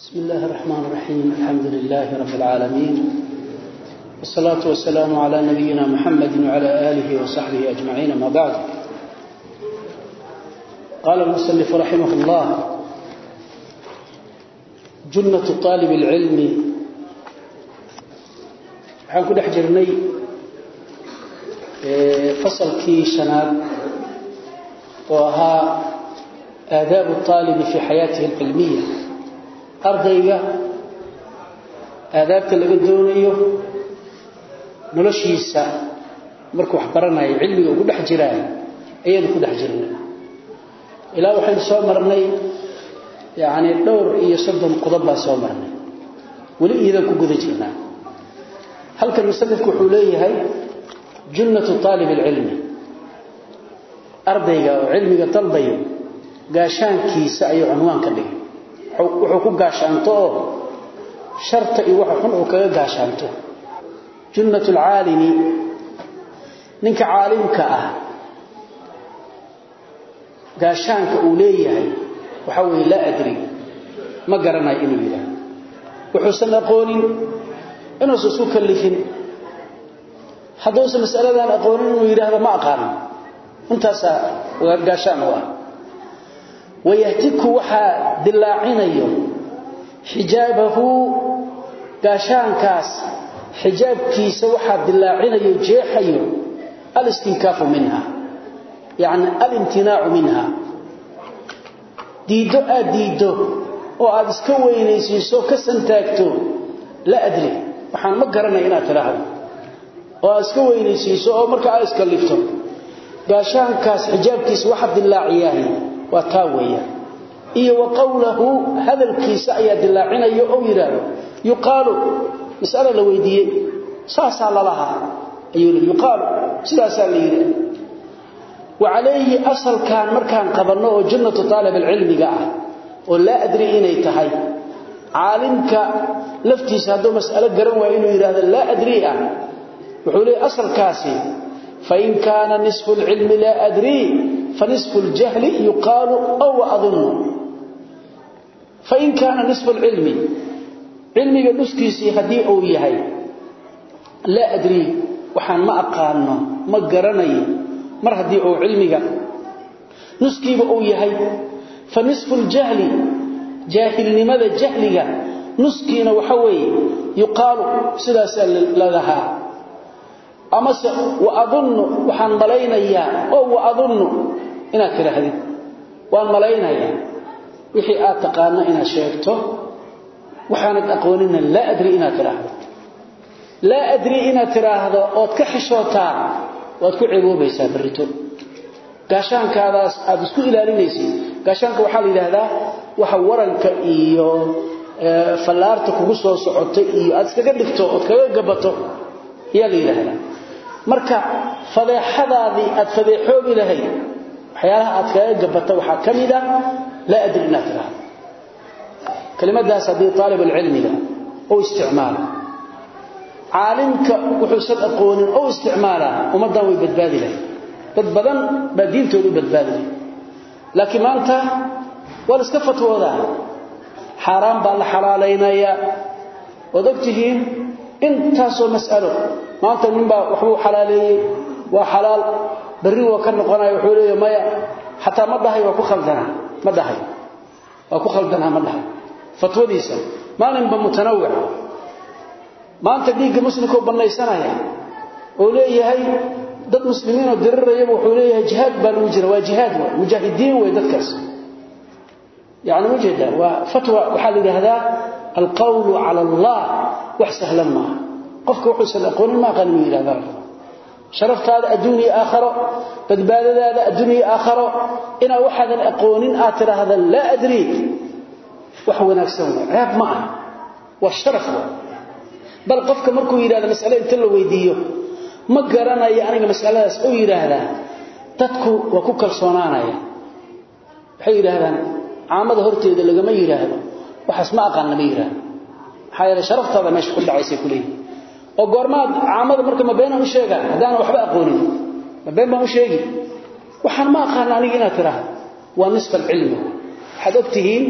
بسم الله الرحمن الرحيم الحمد لله رب العالمين والصلاة والسلام على نبينا محمد وعلى آله وصحبه أجمعين ما بعد قال المصنف رحمه الله جنة طالب العلم waxaan ku dhex jirnay fasalkii shanaad oo ahaa aadaabu اطaalibi fi xayaatihi اlcilmiya ardayga aadaabta laga doonayo noloshiisa markuu wax baranayo cilmiga ugu dhex jiraayo ayaynu ku dhex jirnay. Ilaa waxaynu soo marnay yani dhowr iyo soddon qodob baan soo marnay. Weli iidan ku guda jirnaa. Halkan musanifku wuxuu leeyahay junnatu aalib alcilmi. Ardayga oo cilmiga dalbayo gaashaankiisa ayuu cunwaan ka dhigay wuxuu ku gaashaanto. Oo sharta iyo waxa xun uu kaga gaashaanto. Junnatu alcaalimi ninka caalimka ah gaashaanka uu leeyahay waxa weeye laa adri ma garanayo inuu yidhaahdo. Wuxuusan aqoonin inuusan isu kallifin. Hadduusan masaladan aqoonin inuu yidhaahdo ma aqaano intaasaa gaashaan u ah wayahtiku waxaa dilaacinayo xijaabahu gaashaankaas xijaabkiisa waxaa dilaacinayo jeexayo alistinkaafu minha yacni alimtinaacu minha diiddo aad diiddo oo aad iska weynaysiiso ka santaagto la adri waxaan ma garanay inaad tidhaahdo oo aad iska weynaysiiso oo marka aad iska lifto gaashaankaas xijaabkiisa waxa dilaaciyahay waa taa weeyaan. Iyo wa qowlahu hadalkiisa ayaa dilaacinayo oo yidhaahdo yuqaalu mas'ala la weydiiyey. Saasaa lalahaa ayuu li yuqaalu sidaasaa la yidhi. Wa calayhi asalkan markaan qabanno oo jannatu taalib alcilmiga ah oo laa adri inay tahay caalimka laftiisa hadduu mas'alo garan waayo inuu yidhaahdo laa adri ah wuxuu leeyahy asalkaasi fain kaana nisfu lcilmi laa adri ljahli yuqaalu aw adunnu fain kaana nisfu lcilmi cilmiga nuskiisii haddii uu yahay laa adri waxaan ma aqaano ma garanayo mar haddii uu cilmiga nuskiiba uu yahay fa nisfu ljahli jaahilnimada jahliga nuskiina waxa weeye yuqaalu sidaasaa ladahaa amase waadunnu waxaan malaynayaa. Oo waadunnu inaad tidhaahdid waan malaynayaa. Wixii aad taqaano inaad sheegto waxaanad aqoonina laa adri inaad tidhaahdo. Laa adri inaad tidhaahdo ood ka xishootaa waad ku ceboobaysaa barrito gaashaankaadaas aad isku ilaalinaysid. Gaashaanka waxaa la yidhaahdaa waxa waranka iyo fallaarta kugu soo socotay iyo aad iskaga dhigto ood kaga gabato ayaa la yidhaahdaa marka fadeexadaadii aad fadeexoobi lahayd waxyaalaha aad kaga gabata waxaa ka mid ah laa adri inaad tidhaahdo. Kelimadaas haddii aalibulcilmiga u isticmaala caalimka wuxuusan aqoonin ou isticmaalaa ummaddan way badbaadi lahayd. Dad badan baa diintooda u badbaadi laakiin maanta waa la iska fatwoodaa. Xaaraan baa la xalaalaynayaa. Waad ogtihiin intaasoo mas'alo maanta ninbaa waxbuu xalaaleeyey waa xalaal. Berri waa ka noqonaya wuxuu leeya maya xataa ma dhahay waa ku khaldanaa ma dhahay waa ku khaldanaa ma dhahay. Fatwadiisa maalinba mutanawic maanta dhiigga muslimkuu bannaysanaya oo leeyahay dad muslimiinoo dirirayaba wuxuu leeyahay jihaad baa lagu jira waa jihaad wa mujaahidiin wey dadkaas. Yani ujeeda waa fatwa waxaa la yidhaahdaa alqawlu cala allah wax sahlan maaha qofka wuxuusan aqoonin ma aqaan inuu yidhahda sharaftaada adduuniya aakharo badbaadadaada adduuniya aakharo inaa waxaadan aqoonin aad tidhaahda laa adrii. Wax wanaagsan wa ceeb ma aha. Waa sharaf bal qofka markuu yidhahda mas'ale inta la weydiiyo ma garanayo aniga mas'aladaas oo yidhaahdaa dadku waa ku kalsoonaanaya. Waxay yidhaahdaan caamada horteeda lagama yidhaahdo waxaas ma aqaan lama yidhaahdo. Maxaa yeele sharaftaada meesha ku dhacaysay ku leeyihi oo goormaad caamada marka ma beenaan u sheegaa haddaanan waxba aqoonin. Ma been baan u sheegi. Waxaan ma aqaan aniga inaad tidhaahdo waa nisfa alcilmi. Waxaad ogtihiin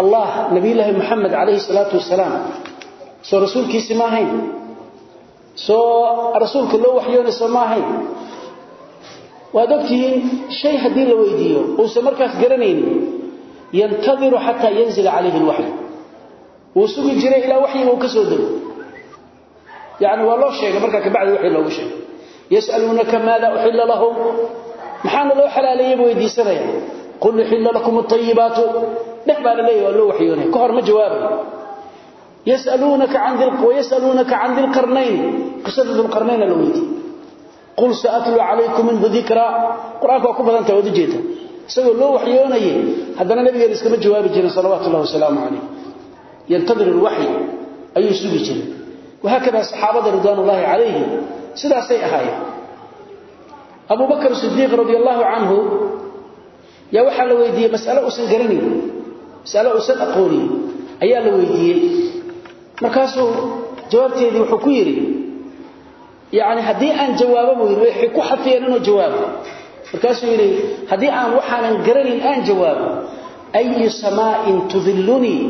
allah nabiyullaahi maxamed calayhi salaatu wasalaam soo rasuulkiisi ma ahayn. Soo rasuulka loo waxyoonayso ma ahayn. Waad ogtihiin shay haddii la weydiiyo uusan markaas garanaynin yantadiru xataa yanzila calayhi lwaxyu wuu sugi jiray ilaa waxyiga uu ka soo dego yani waa loo sheegay markaa kabacdi waxii loogu sheegay. Yas'aluunaka maada uxilla lahum? Maxaana loo xalaaleeyeyba weydiisanaya qul uxilla lakum alayibaatu dhex baa la leeyahy waa loo waxyoonaya ka hor ma jawaabayo wayasaluunaka can dilqarnayn qisada dilqarnayna la weydiiyey. Qul saatlu calaykum minhu dikraa qur'aanka waa ku badantah waad ujeeda isagoo loo waxyoonayay haddana nabigeena iskama jawaabi jirin salawaatu ullahi wasalaamu calayh yantadir alwaxyi ayuu sugi jiray wahaakada saxaabada ridwaan ullaahi calayhim sidaasay ahaayeen abu bakr sidiiq radi allahu canhu yaa waxaa la weydiiyey mas'alo uusan garanayn mas'alo uusan aqoonin ayaa la weydiiyey markaasuu jawaabteedii wuxuu ku yidhi yani haddii aan jawaabo buu yidhi waxay ku xafiyeen inuu jawaabo markaasuu yidhi haddii aan waxaanan garanayn aan jawaabo ayu samaa'in tudillunii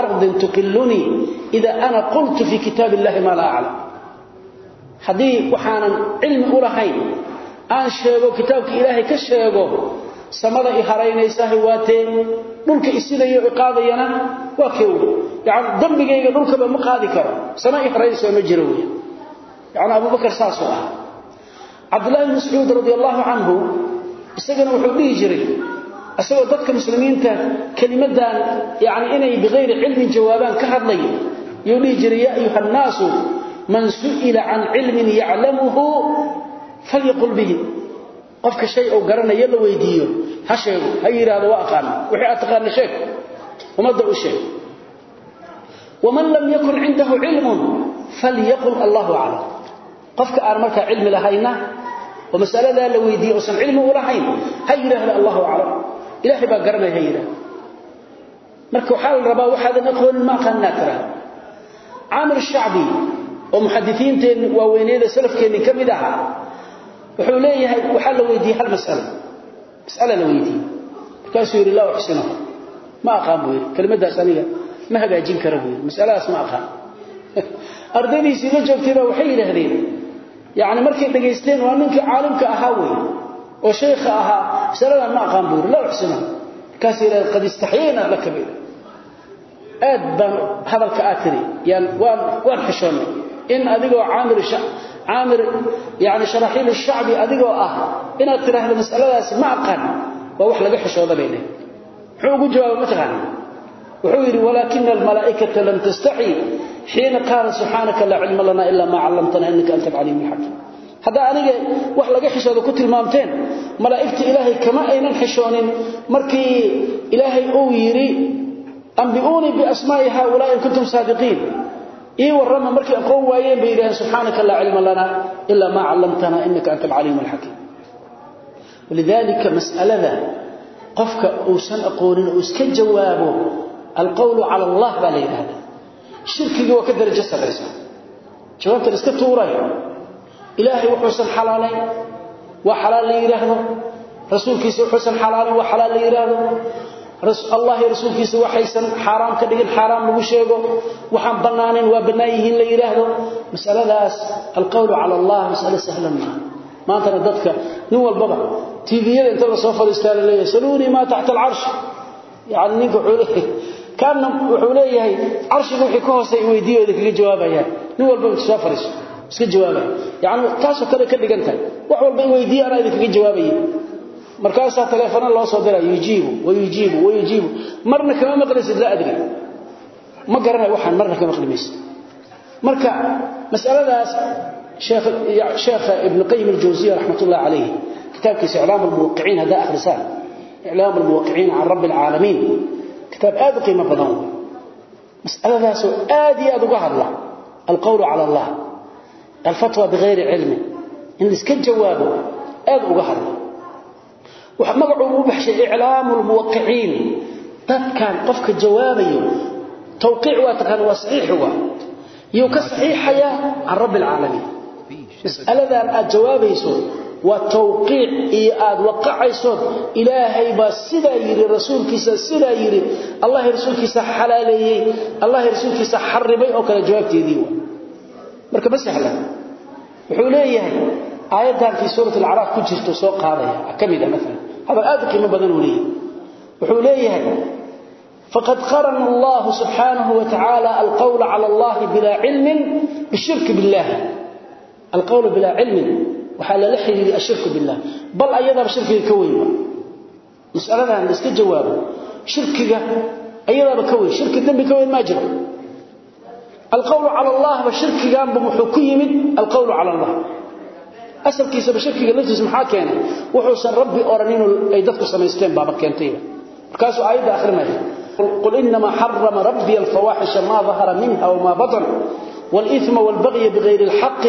ardin tuqillunii ida ana qultu fii kitaab illahi maa laa aclam haddii waxaanan cilmi u lahayn aan sheego kitaabka ilaahay ka sheego samada i haraynaysaah waatee dhulka isidayo iqaadayana waa kee wey yani dambigayga dhulkaba ma qaadi karo sama i haraynaysa ma jiro ah radi allahu canhu isagana wuxuu dhihi jiray isagoo dadka muslimiinta kelimadan yani inay bikayri cilmin jawaabaan ka hadlay yuu dhihi jiray ya man su'ila can cilmin yaclamuhu falyaqul bihi. Qofka shay uu garanayo la weydiiyo ha sheego ha yidhaahdo waa aqaana wixii aad taqaana sheeg ummadda u sheeg. Waman lam yakun cindahu cilmun falyaqul allahu aclam. Qofka aan markaa cilmi lahayna oo masaladaa la weydiiye uusan cilmi u lahayn ha yidhaahdo allahu aclam ilaahay baa garanaya ha yidhahdo marka waxaa la rabaa waxaadan aqoonin ma aqaanaa tiraahdo caamir shacbi oo muxadisiinteenni waaweyneeda salafkeenni ka mid ahaa wuxuu leeyahay waxaa la weydiiyey hal masalo masala la weydiiyey. Markaasuu yidhi laa uxsinahu ma aqaan buu yidhi. Kelimadaas aniga ma hagaajin kara buu yidhi. Masaladaas ma aqaan. Ardaydiisii la joogtayba waxay yidhaahdeen yani markay dhegaysteen waa ninkii caalimka ahaa wey oo shaykha ahaa masaladan ma aqaan buu yidhi laa uxsinahu markaasuu yidhahda qad istaxyayna laka bay aad baan hadalka aad tiri yaan waan waan xishoonnay in adigoo caamir caamir yani sharaxiil shacbi adigoo ah inaad tiraahdo masaladaasi ma aqaan waa wax laga xishooda bay dheh muxuu ugu jawaaba mataqaana wuxuu yidhi walaakina almalaa'ikata lam tastaxi xiina qaala subxaanaka laa cilma lana ilaa maa callamtana innaka anta alcaliim alxakiim haddaa aniga wax laga xishooda ku tilmaamteen malaa'igta ilaahay kama aynan xishoonin. Markii ilaahay uu yidhi ambi'uunii biasmaa'i haaulaa'i in kuntum saadiqiin. Ii warrama markay aqoon waayeen bay yidhaheen subxaanaka laa cilma lana ilaa maa callamtana innaka anta alcaliim alxakiim walidaalika mas'alada qofka uusan aqoonin uu iska jawaabo alqowlu cala allah baa la yidhahdaa shirkigii waa ka darajo sarraysa. Jawaabtan iska tuurayo ilaahay wuxuusan xalaalayn waa xalaal la yidhaahdo rasuulkiisa wuxuusan xalaalayn waa xalaal la yidhaahdo allah rasuulkiisa waxaysan xaaraam ka dhigin xaaraam lagu sheego. Waxaan bannaanayn waa bannaan yihiin la yidhaahdo masaladaas alqowlu cala allah masale sahlan maaha maantana dadka nin walbaba tviyada inta la soo fadhiistaa la leeyahay saluunii maa taxta alcarsh yani ninka wuxuu kaana wuxuu leeyahay carshiga wixii ka hoosay weydiiyooda kaga jawaabayaan nin walba inta soo fadhiiso iska jawaabaya yani taasoo kale ka dhigan wax walba in weydiiya anaa idinkaga jawaabaya markaasaa taleefana loo soo dira yujiibu wayujiibu wayujiibu marna kama maqlaysid laa adri. Ma garanayo waxaan marna ka maqli marka masaladaas sheekha ibnu qayim aljawsiya raxmat ullahi calayh kitaabkiisa iclaam almuwaqiciin haddaa akhrisaan. Iclaam almuwaqiciin can rabbi alcaalamiin kitaab aad u qiimo badan. Masaladaasoo aad iyo aad uga hadla. Alqowlu cala allah alfatwa bigayri cilmin in laiska jawaabo aad uga hadla magacuu u baxshay iclaamu lmuwaqiciin dadkan qofka jawaabayo tawqiic waa taqaan waa saxiix waa yuu ka saxiixayaa can rabbi alcaalamiin mas'aladan aad jawaabayso waa tawqiic iyo aad waqacayso ilaahay baa sidaa yiri rasuulkiisa sidaa yiri allah rasuulkiisa xalaaleeyay allah rasuulkiisa xaribay oo kala jawaabteedii waa marka ma sahlan. Wuxuu leeyahay aayaddan fi suurat al-a'raf ku jirto soo qaadaya. Ah, Kamida ah, mesela hada aad qiimo badan u leeyahay. Wuxuu leeyahay faqad qarana Allah subhanahu wa ta'ala al-qawla 'ala Allah bila 'ilmin bishirk billah. Al-qawl bila 'ilmin ashirku billah. Bal ayada shirkiga ka weeyba mas'aladan iska jawaabo. Shirkiga ayada ka weey shirki dambi ka weey ma jiro. القول على الله بشرك جنب محكيم القول على الله asalkiisa bashirkiga laftiisa maxaa keenay wuxuusan rabbi oranin ay dadku samaysteen baaba keentay markaasuu aayadda akhrinaya qul inama harrama rabbi alfawahisha ma dhahara minha wa ma batan والإثم والبغي بغير الحق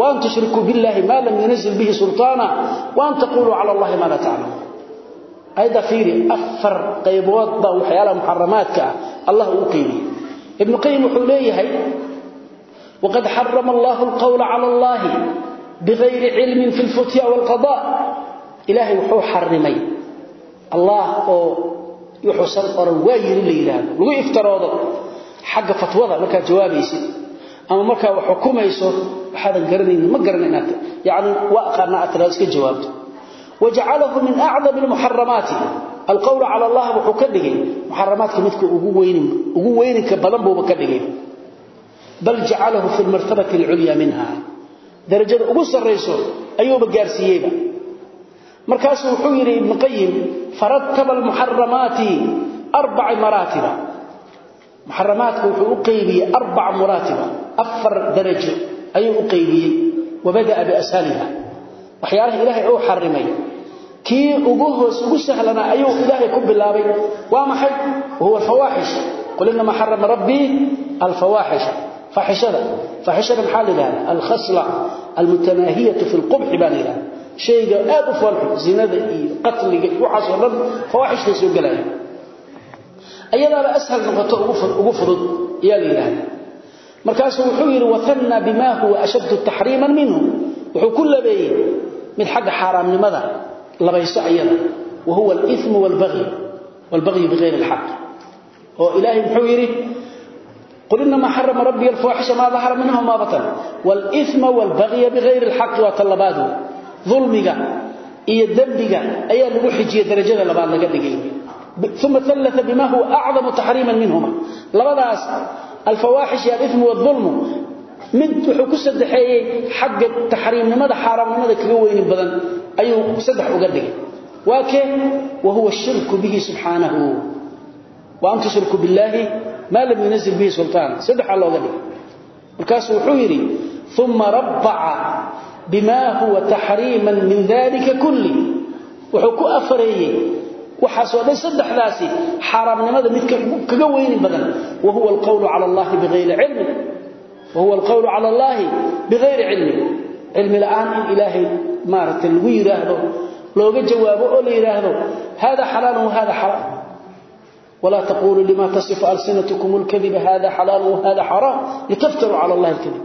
وأن تشركوا بالله ما لم ينزل به سلطانا وأن تقولوا على الله ما لا تعلمون أيضا فيري أفر قيبوات وحيالة محرماتك الله أقيمي ibnuqayim wuxuu leeyahay waqad xarama allahu alqawla cala allaahi biayri cilmin fi lfutya wlqada ilaahay wuxuu xarimay allah oo wuxuusan oran waa yiri la yidhaahdo lagu iftaroodo xagga fatwada markaad jawaabaysid ama markaa wax xukumayso waxaadan garanaynin ma garanay inaad yani waa aqaanaa aad tiraado iska jawaabto. Wajacalahu min acdami lmuxaramaati alqowl cala allah wuxuu ka dhigay muxaramaadka midka ugu weynin ugu weyninka badan buuba ka dhigay. Bal jacalahu fi lmartabati alculya minha. Darajada ugu sarrayso ayuuba gaarsiiyeyba. Markaasuu wuxuu yidhi ibnu qayim farataba almuxaramaati arbaca maraatiba. Muxaramaadka wuxuu u qaybiyey arbaca maraatiba kii ugu hoos ugu sahlanaa ayuu ilaahay ku bilaabay. Waa maxay? Huwa alfawaaxish qul inama xarama rabbii alfawaaxish faxishada faxishada maxaa la yidhahdaa? Alkhasla. Almutanaahiyatu fi lqubxi baa la yidhahda shayga aad u foolxun zinada iyo qatliga iyo waxaas oo dhan fawaaxishbay soo gelaya ayadaaba ashal noqoto ugu fudud ayaa la yidhahda markaasuu wuxuu yidhi waanna bimaa huwa ashaddu taxriiman minhu. Wuxuu ku labeeyey mid xagga xaaraamnimada بي من حق حرام لماذا لبيس أيضا وهو الإثم والبغي والبغي بغير الحق وإلهي محويره قل إنما حرم ربي الفواحش ما ظهر منها وما بطن والإثم والبغي بغير الحق وطلباته ظلمك إيا الدنبك أي اللي حجية درجة لبعض لقد ثم ثلث بما هو أعظم تحريما منهما لبعض الفواحش يا الإثم والظلم mid wuxuu ku saddexeeyay xagga tahriimnimada xaraamnimada kaga weyn badan ayuu saddex uga dhigay. Waa kee? Wa huwa shirku bihi subxaanahu. Wa an tushriku billaahi maa lam yunazil bihi sultaana saddexaa looga dhigay. Markaasuu wuxuu yidhi uma rabbaca bimaa huwa taxriiman min dalika kulli. Wuxuu ku afareeyey waxaasoo dhan saddexdaasi xaaraamnimada mid kaga weyni badan. Wa huwa alqawlu cala allahi biayri cilmi. Wa huwa alqawlu cala allaahi bigayri cilmi. Cilmi la'aan in maaragtay lagu yiraahdo looga jawaabo oo la yiraahdo hada halal wa hada haram wala taqulu lima tasifu alsinatukum alkadhiba hada halal wa hada haram litaftaru ala allah alkadhib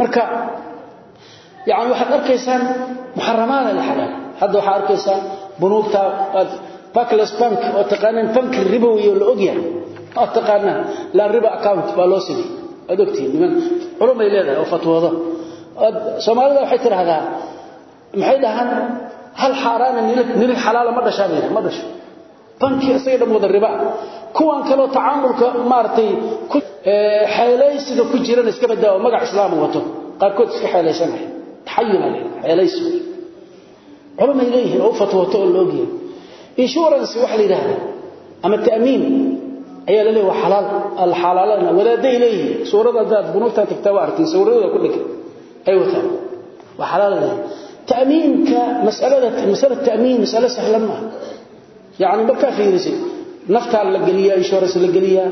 marka yaani waxa arkaysan muharramaan alhalal hada waxa arkaysan bunuubta backless bank oo taqaanan bank ribawi oo la ogyahay oo taqaanan la riba account baa loo sidii adogtiin niman culumay leedahay oo fatwada Soomaalida waxay tiraahdaa maxay dhahaan? Hal xaaraana nilal xalaala ma dhashaa ma dhasho bankii isaga dhan riba. Kuwan kaloo tacaamulka maartay xeelaysiga ku jirana iska badaawo magac islaam wato. Qaarkood iska xeelaysanaya taxayuna leh xeelaysigu culamay oo fatwooto oo insurance wax la yidhaahda ama ta'miin ayaa la leeyahay waa xalaal. Al xalaalana wadaaday leeyihiin. Suurada hadaad bunuugta tagtaa waa arkin ku dhigay ay wataan. Waa xalaal leeyahay tamiinka masalada tamiin masalo sahlan maaha yani markaa fiirisay naftaa la geliyaa inshorans la geliyaa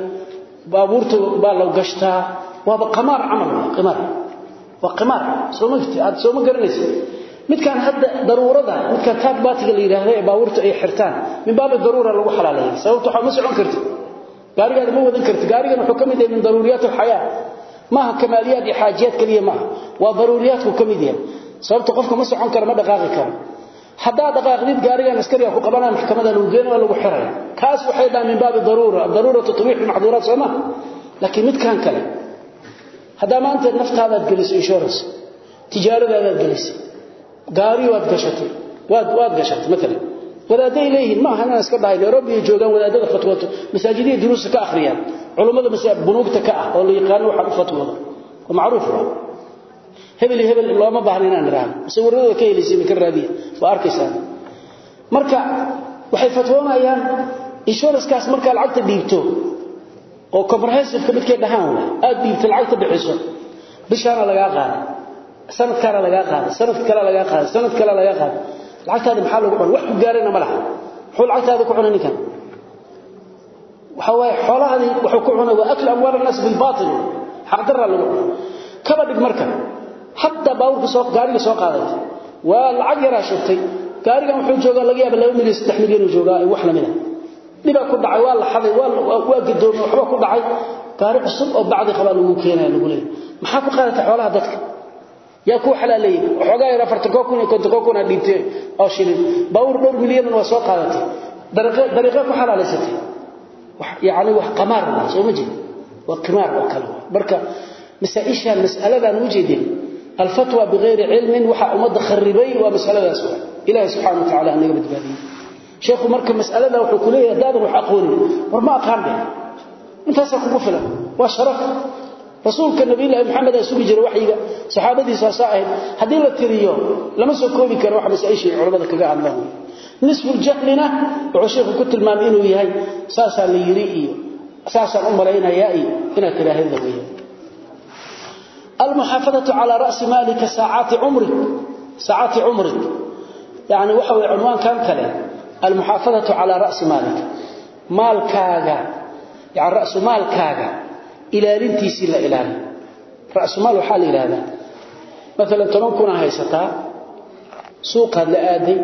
baabuurta baa la gashtaa waaba amaar camal waa imaar aad sooma garanaysa midkaan hadda daruurada midkaan taagbaatiga la yidhaahda ee baabuurta ay xirtaan min baabi daruura lagu xalaalaya sababta waxaa ma socon karti gaarigaada ma wadan karti gaarigan wuxuu ka mid yahay min daruuriyaat alxayaa maaha kamaaliyaad iyo xaajiyaad keliya maaha waa daruuriyaadku ka mid yahay sababta qofka ma socon karo ma dhaqaaqi karo. Hadaa dhaqaaqdid gaarigan askariga ku qabanaa maxkamada lagu geeyo lagu xiray kaas waxay dhaan min baab daruura. Daruura tutbih almahdhurat sama laakiin mid kale. Hadaa maanta naftaada geliso insurance tijaaradaada geliso gaari waad gashatay waad waad gashatay mesela wadaaday leeyihiin ma ahana iska dhahay Nairobi joogan wadaadada fatwooto masaajidii duruus ka akhriyaan culimada bunuugta ka ah oo la yaqaan waxa u fatwoodo. Oo macruuf ah hebel hebel looma baahna inaan raahno sawirada ka helaysi mid ka raadiya. Waa marka waxay fatwoomayaan insurance kaas marka lacagta dhiibto oo comprehensive ka midkay aad dhiibto lacagta bixiso bishaana laga qaada sanadkaana laga qaada sanad kale laga qaada sanad kale laga qaada. Lacagtaada maxaa lagu cunaa? Wax ku gaarayna malaha wuxuu lacagtaada ku cunay ninkan. Waxa waaye xoolahaadi wuxuu ku cunay waa akl amwaal annaas bilbaatil xaq darra lagu cunay kaba dhig marka hataa baabuurkagaariga soo qaadata. Waa lacag yaraa shubtay gaarigan wuxuu joogaa laga yaaba laba milyan saddex milyan uu joogaa wax lamida ah. dhibaa ku dhacay waa la xaday waa gadoomay waxbaa ku dhacay. Gaari cusub oo bacdi qabaa lagu keenaya lagu leeyahy maxaa ku qaadata xoolaha dadka? Yaa kuu xalaaleeyey waxoogaa yar afartankoo kun iyo kontonkoo kun ha dhiintee oo shilin. Baabuur dhowr milyanan waa soo qaadatay. Dariiqee ku xalaalaysatay. Yacni wax qamaar soo ma jeed waa qimaar oo kale. Marka masaa-ishaan mas'aladan alfatwa biayri cilmin waxaa ummadda kharibay waa masaladaas ilaha subxana wataala hanaga badbaadiye sheikhu marka masalada wuxuu ku leeyahy haddaadan wax aqoonin war ma aqaan dheh intaasaa kugu filan waa sharaf rasuulka nabiylahi maxamed aa sugi jira waxyiga saxaabadiisaasaa ahayd haddii la tiriyo lama soo koobi karo wax masaaishii culamada kaga hadlaan nisfujahlina wuxuu sheikhu ku tilmaamay inuu yahay saasaa la yiri iyo saasaan u malaynayaa iyo inaad tidhaahda weya المحافظة على رأس مالك ساعات عمرك ساعات عمرك يعني وحوي عنوان كان كلام المحافظة على رأس مالك مال كاغا يعني رأس مال كاغا إلى لنتيسي لا إلى رأس مال حال إلى هذا مثلا تمكن هيستا سوقا لآدي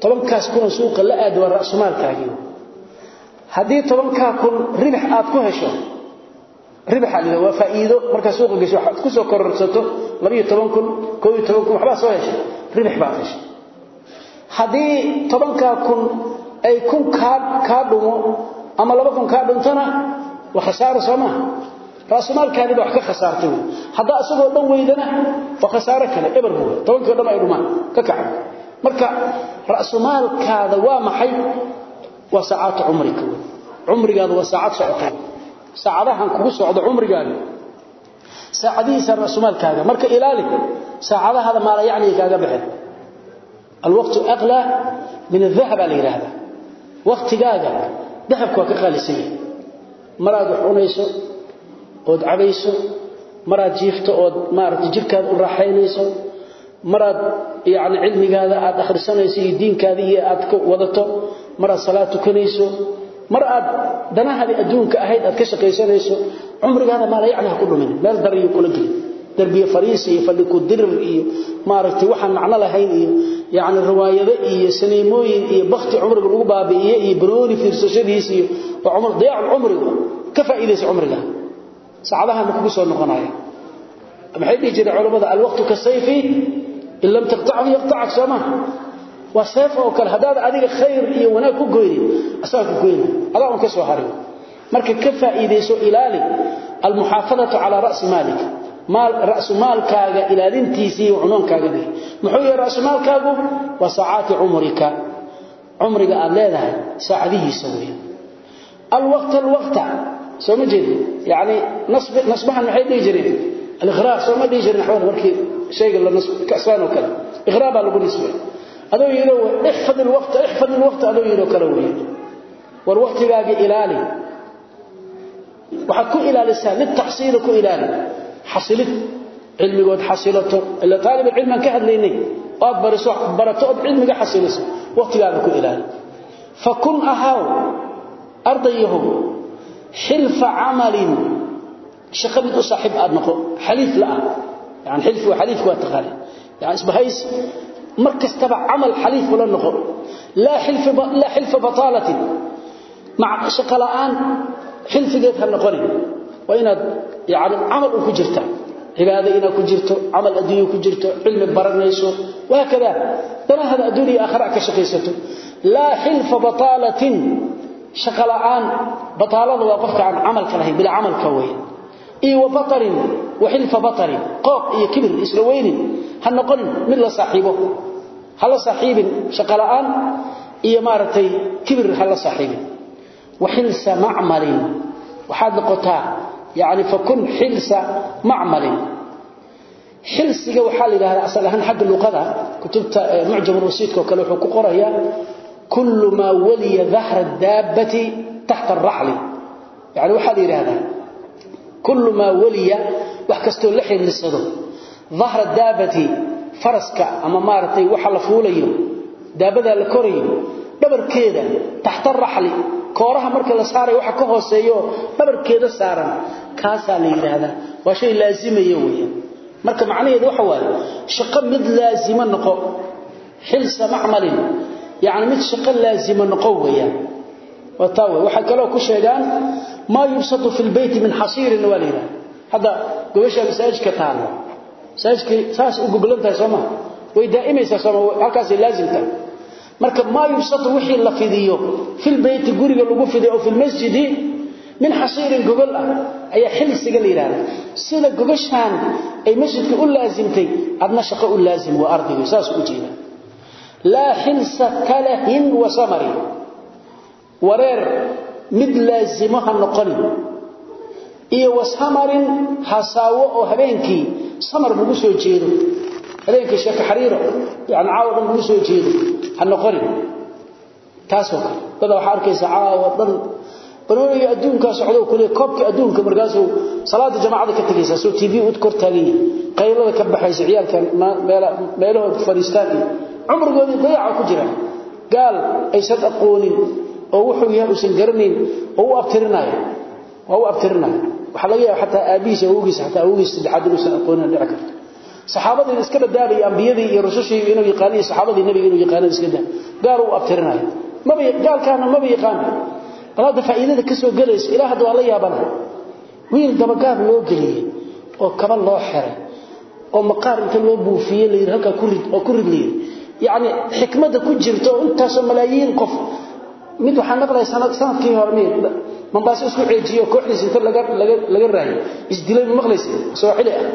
tobankaas kuna suuqa la aad waa raasumaalkaagii hadii tobanka kun ribax aad ku hesho ribax ali waa faa'iido. Marka suuqa gasho waxaad ku soo kororsato 12 kun 12 kun waxba soo heshay. Ribax baad heshay. Hadii tobanka kun ay kun ka ka dhumo ama laba kun ka dhuntana waa khasaaro sama raasumaalkaadi wax ka khasaartay hadaa asagoo dhan weydana waa khasaaro kale eber buu. Tobanka dhan ay dhumaan ka kacay. Marka raasumaalkaada waa maxay? Waa saacad umriga waa saacad socotay saacadahan kugu socdo cumrigaaga saacadihiisa rasumaalkaaga marka ilaali saacadahaada maala yacniga kaaga baxin alwaqtu aqla min adahab aa la yidhaahda waktigaaga ka qaalisan yahay. Maraad wax cunayso ood maraad jiifto ood maarata jirhkaada u raaxaynayso maraad yani cilmigaada aad akhrisanayso diinkaada iyo aad wadato maraad salaad tukanayso mar aad danahadi adduunka ahayd aad ka shaqaysanayso umrigaada ma la yaani ku dhumin. Meel dariyo kula gali darbiye fariisi iyo fadhiku dirir iyo maaragtay waxaan macna lahayn iyo yaani riwaayado iyo saneemooyin iyo baqti umriga lagu baabi'iye iyo barooni fiirsashadiis iyo umr diyac umriga ka faa'iideysa umriga saacadaha ma kugu soo noqonaya. Maxay dhigi jiray culimada alwaqtu ka sayfi in lam taqta'hu yaqta'ak sama waa seef oo kale haddaad adiga khayr iyo wanaag ku goynin asagaa ku goyna adaa un ka soo harin marka ka faa'iidayso ilaali almuxaafadatu calaa ra'si maalika rasumaalkaaga ilaalintiisii cunuunkaaga bih muxuu yahay rasumaalkaagu waa saacaati cumrika. Cumriga aad leedahay saacadihiisa wey alwaqta alwaqta. Soo ma jeedin? Yani nasbahan maxay dhihi jireen? Aliqraar soo ma dhihi jirin naxwada markii shayga adoo yidhi ixfad ilwaqta ixfad ilwaqta adoo yidhi kale weeye war waqtigaaga ilaali. Waxaad ku ilaalisaa liltaxsiili ku ilaali. Xasilid cilmigood xasilato. Ila taalib cilmi aan ka hadlaynay oad bariso barato ood cilmiga xasiliso waqtigaaga ku ilaali. Fakun ahaw ardayahum xilfa camalin. Shaqo mid u saaxiib aad noqo xaliif la'ah yani xilfi waa xaliifku waa taqaana yani isbahays mar kastaba camal xaliif la noqo. Laa xilfa laa xilfa batalati mac shaqalaan xilfigeed ha noqon waa inaad yaani amal ku jirta. Cibaado ina ku jirto amal adduunyo ku jirto cilmi baranayso. Waakada danaha adduunyo aakhira ka shaqeysato laa xilfa batalatin. Shaqalaan batalada waa qofka aan amal kalahay bil amal ka way iyo batarin waxilfa batarin qooq iyo kibir isla weynin ha noqonin mid la saaiibo ha la saaiibin shaqola'aan iyo maaragtay kibir ha la saaiibin waxilsa macmalin waxaad noqotaa yani fakun xilsa macmalin. Xilsiga waxaa la yidhahdaa asal ahaan xagga luqada kutubta mucjam rasiidka o kale wuxuu ku qorayaa kullu maa waliya dahra daabbati taxta araxli yani waxaa la yidhaahdaa kullu ma waliya wax kasto la xilisado dhahr ad-dabbati faraska ama maartay waxa la fuulayo daabada la korayo dhabarkeeda tahta ar-rahl kooraha marka la saaray waxa ka hooseeyo dhabarkeeda saaran. Kaasa la yiraahdaa waa shay laasimayo weeyaan marka macnaheedu waxa waaye shaqo mid laasima noqo xilsa macmalin yaani mid shaqo laasima noqo ma yusadu fil bayt min hasir walira hada gobasha masaajidka taalo masaajidka saas u goglantahay soma way daa'imaysa soma halkaas laazimta marka ma yusadu wixii la fidiyo fil bayt guriga lagu fidiyo fil masjidi min hasirin gogol ah ayaa xilsiga la yiraahdo sida gogashan ay masjidka u laazimtay adna shaqo u laazim waa ardigu saas u jeeda. La hilsa kalahin wa samari. Wareer mid laazimaha noqonin. Iyo wasamarin hasaawo oo habeenkii samar lagu soo jeedo. Habeenkii sheeka xariiro yani caawa lagu soo jeedo ha noqonin. Taasoo kale dada waxaa arkaysa caawa dhan. Banooniga adduunka socdo kule koobka adduunka markaas uu salaada jamaacada ka tagaysa soo TV u kor taagan qaylada ka baxaysa ciyaalkan meelaha fariistaan umrigoodii dayaca ku jira. Gaal ay sad aqoonin oo wuxuu yahay usan garanayn oo u abtirinayo oo u abtirinayo waxa laga yaabaa xataa aabiisa awgiisa xataa awgiisa saddexaad usan aqoonin dhici karto. Saxaabadii iska badaalay ambiyadii iyo rasushii inuu yaqaaniyo saxaabadii nabiga inuu yaqaaniyo iska daa gaal uu abtirinayo maba gaalkaana maba yaqaan. Balaada faa'iidada ka soo hadda waa la yaabana wiil dabagaab loo geliyay oo kaba loo xiray oo maqaar inta loo buufiyay la yiraahdo ku rid oo ku ridliyay. Yaani xikmada ku jirto intaas malaayiin qof mid waxaan naqlay sannadkii hore mi mambaaso isku ceejiyo kooxdiisa inta laga raayo isdilay maqlaysa soocili ah.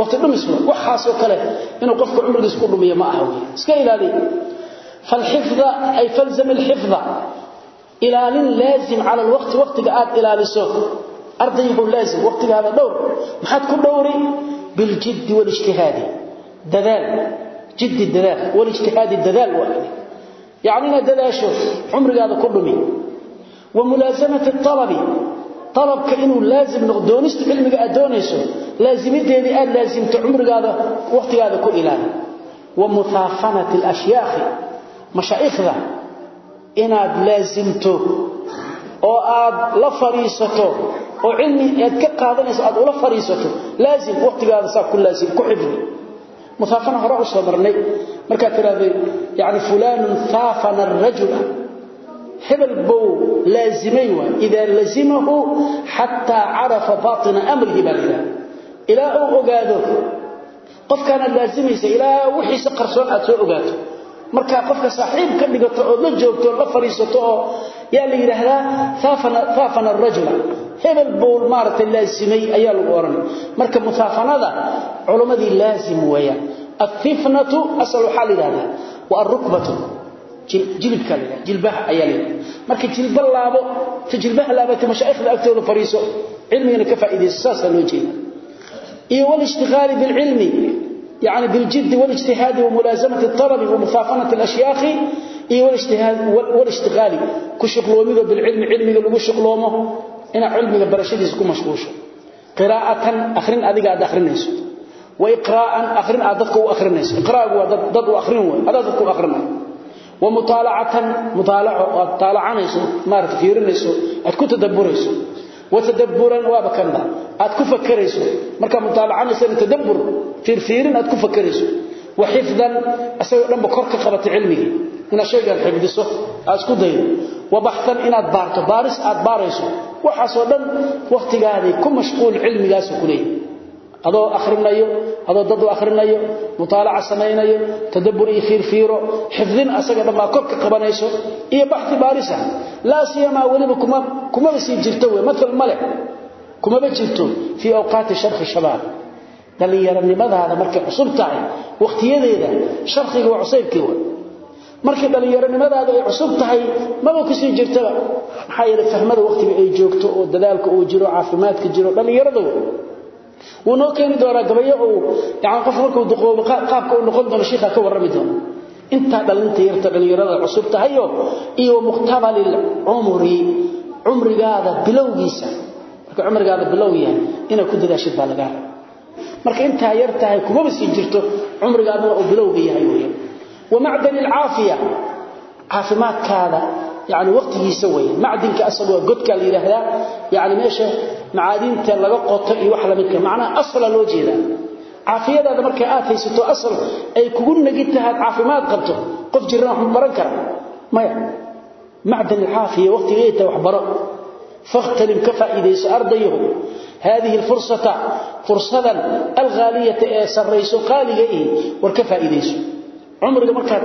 Waqti dhumis waxaasoo kale inuu qofka cumrigiisa ku dhumiyo ma aha iska ilaali. Falxifda ay falzam alxifda. Ilaalin laazim cala alwaqti waqtiga aad ilaaliso. Ardaygu laazim waqtigaada dhowr. Maxaad ku dhowri? Biljiddi walijtihaadi dadaal. Jiddi dadaal. Walijtihaadi dadaal waa. يعني أنا دذاشو عمري هذا كله مين وملازمة الطلب طلب كأنه لازم نغدونست علمك أدونيسو لازمته هذه آل لازم تعمرك هذا وقت هذا كل إله ومثافنة الأشياخ مشايخذا inaad laazimto oo aad la fariisato oo cilmi aad ka qaadanayso aad ula fariisato laazim waqtigaada saa ku laazim ku xifdi musaafana hore u soo marnay. Marka tiraahdo yaani fulan saafana ar-rajula hebel bow laazimay wa idha lazimahu hatta arafa batin amrihi balila ila uu ogaado qofkana laazimaysa ila wixii qarsoon aad soo ogaato markaa qofka saaxiib ka dhigato ood la joogto la fadhiisato oo yaa la yidhaahdaa faafana arajula hebel buu maaragtay laasimay ayaa lagu odhanay marka mufaafanada culammadii laasim weeyaan. Alfifnatu asal waxaa wa alrukbatu jilibkaa la jilbaha ayaa la marka jilba laabo ta jilbaha laabata mashaa'ikhda agtooda fadhiiso cilmigana ka faa'iidayso saasaa loo jeeda iyo walishtiqaali bilcilmi. يعني بالجد والاجتهاد وملازمة الطلب ومفافنة الأشياخ إيه والاجتهاد والاشتغال كشغلومي بالعلم علمي لو شغلومه إن علمي برشيديس كو مشغوش قراءة أخرين أديك أد أخرينيس وإقراء أخرين أدك أخرينيس إقراء ضد أخرين هذا ضد أخرين ومطالعة مطالعة طالعانيس ما تفيرنيس أتكو watadabburan waaba kanba aad ku fakarayso marka mutaalacanaysay tadabbur fiirfiirin aad ku fakarayso wa xifdan asagoo dhanba kor ka qabata cilmiga ina shaygan xifdiso aad isku daydo wa baxtan inaad baarto baaris aad baarayso waxaas oo dhan waqtigaaday ku mashquul cilmigaas ku leeyahay adoo akhrinayo adoo dad akhrinayo mutaalaca samaynayo tadabbur iyo fiirfiiro xifdin asaga dhammaa korka qabanayso iyo baxthi baarisa laa siyama weliba kuma kumaba sii jirto wey matal male kumaba jirto fii awqaati sharfi shabaab. Dhallinyaronimadaada markay cusub tahay wakhtiyadeeda sharkiga waa cusaybkii wa markay dhallinyaronimadaada ay cusub tahay maba ku sii jirtaba. Maxaa yeele fahmada wakhtiga ay joogto oo dadaalka uu jiro caafimaadka jiro dhallinyarada wuu noo keeni doonaa gabayo uu yani qof markuu duqoobo qaabka uu noqon doono shiikha ka warrami doono. Intaa dhalinta yarta dhallinyarada cusub tahayo iyo muqtabali lcumri cumrigaada bilowgiisa. Marka cumrigaada bilow yahay inaad ku dadaashid baa lagaa marka intaa yar tahay kumaba sii jirto cumrigaadana uu bilowga yahay wey wamacdani alcaafiya caafimaadkaada يعني وقتيسا weeye macdinka asal waa godka la yiraahdaa yani meesha macaadinta laga qoto iyo wax la midka macna asal loo jeeda caafiyadaada markay aad haysato asal ay kugu nagitahay caafimaad qabto qof jirna wax baran kara maya macdan العافية waqtigeeda wax baro فاغتنم كفائديس أرضيه هذه الفرصة فرصة الغالية سريس قاليه وركفائديس cumriga markaad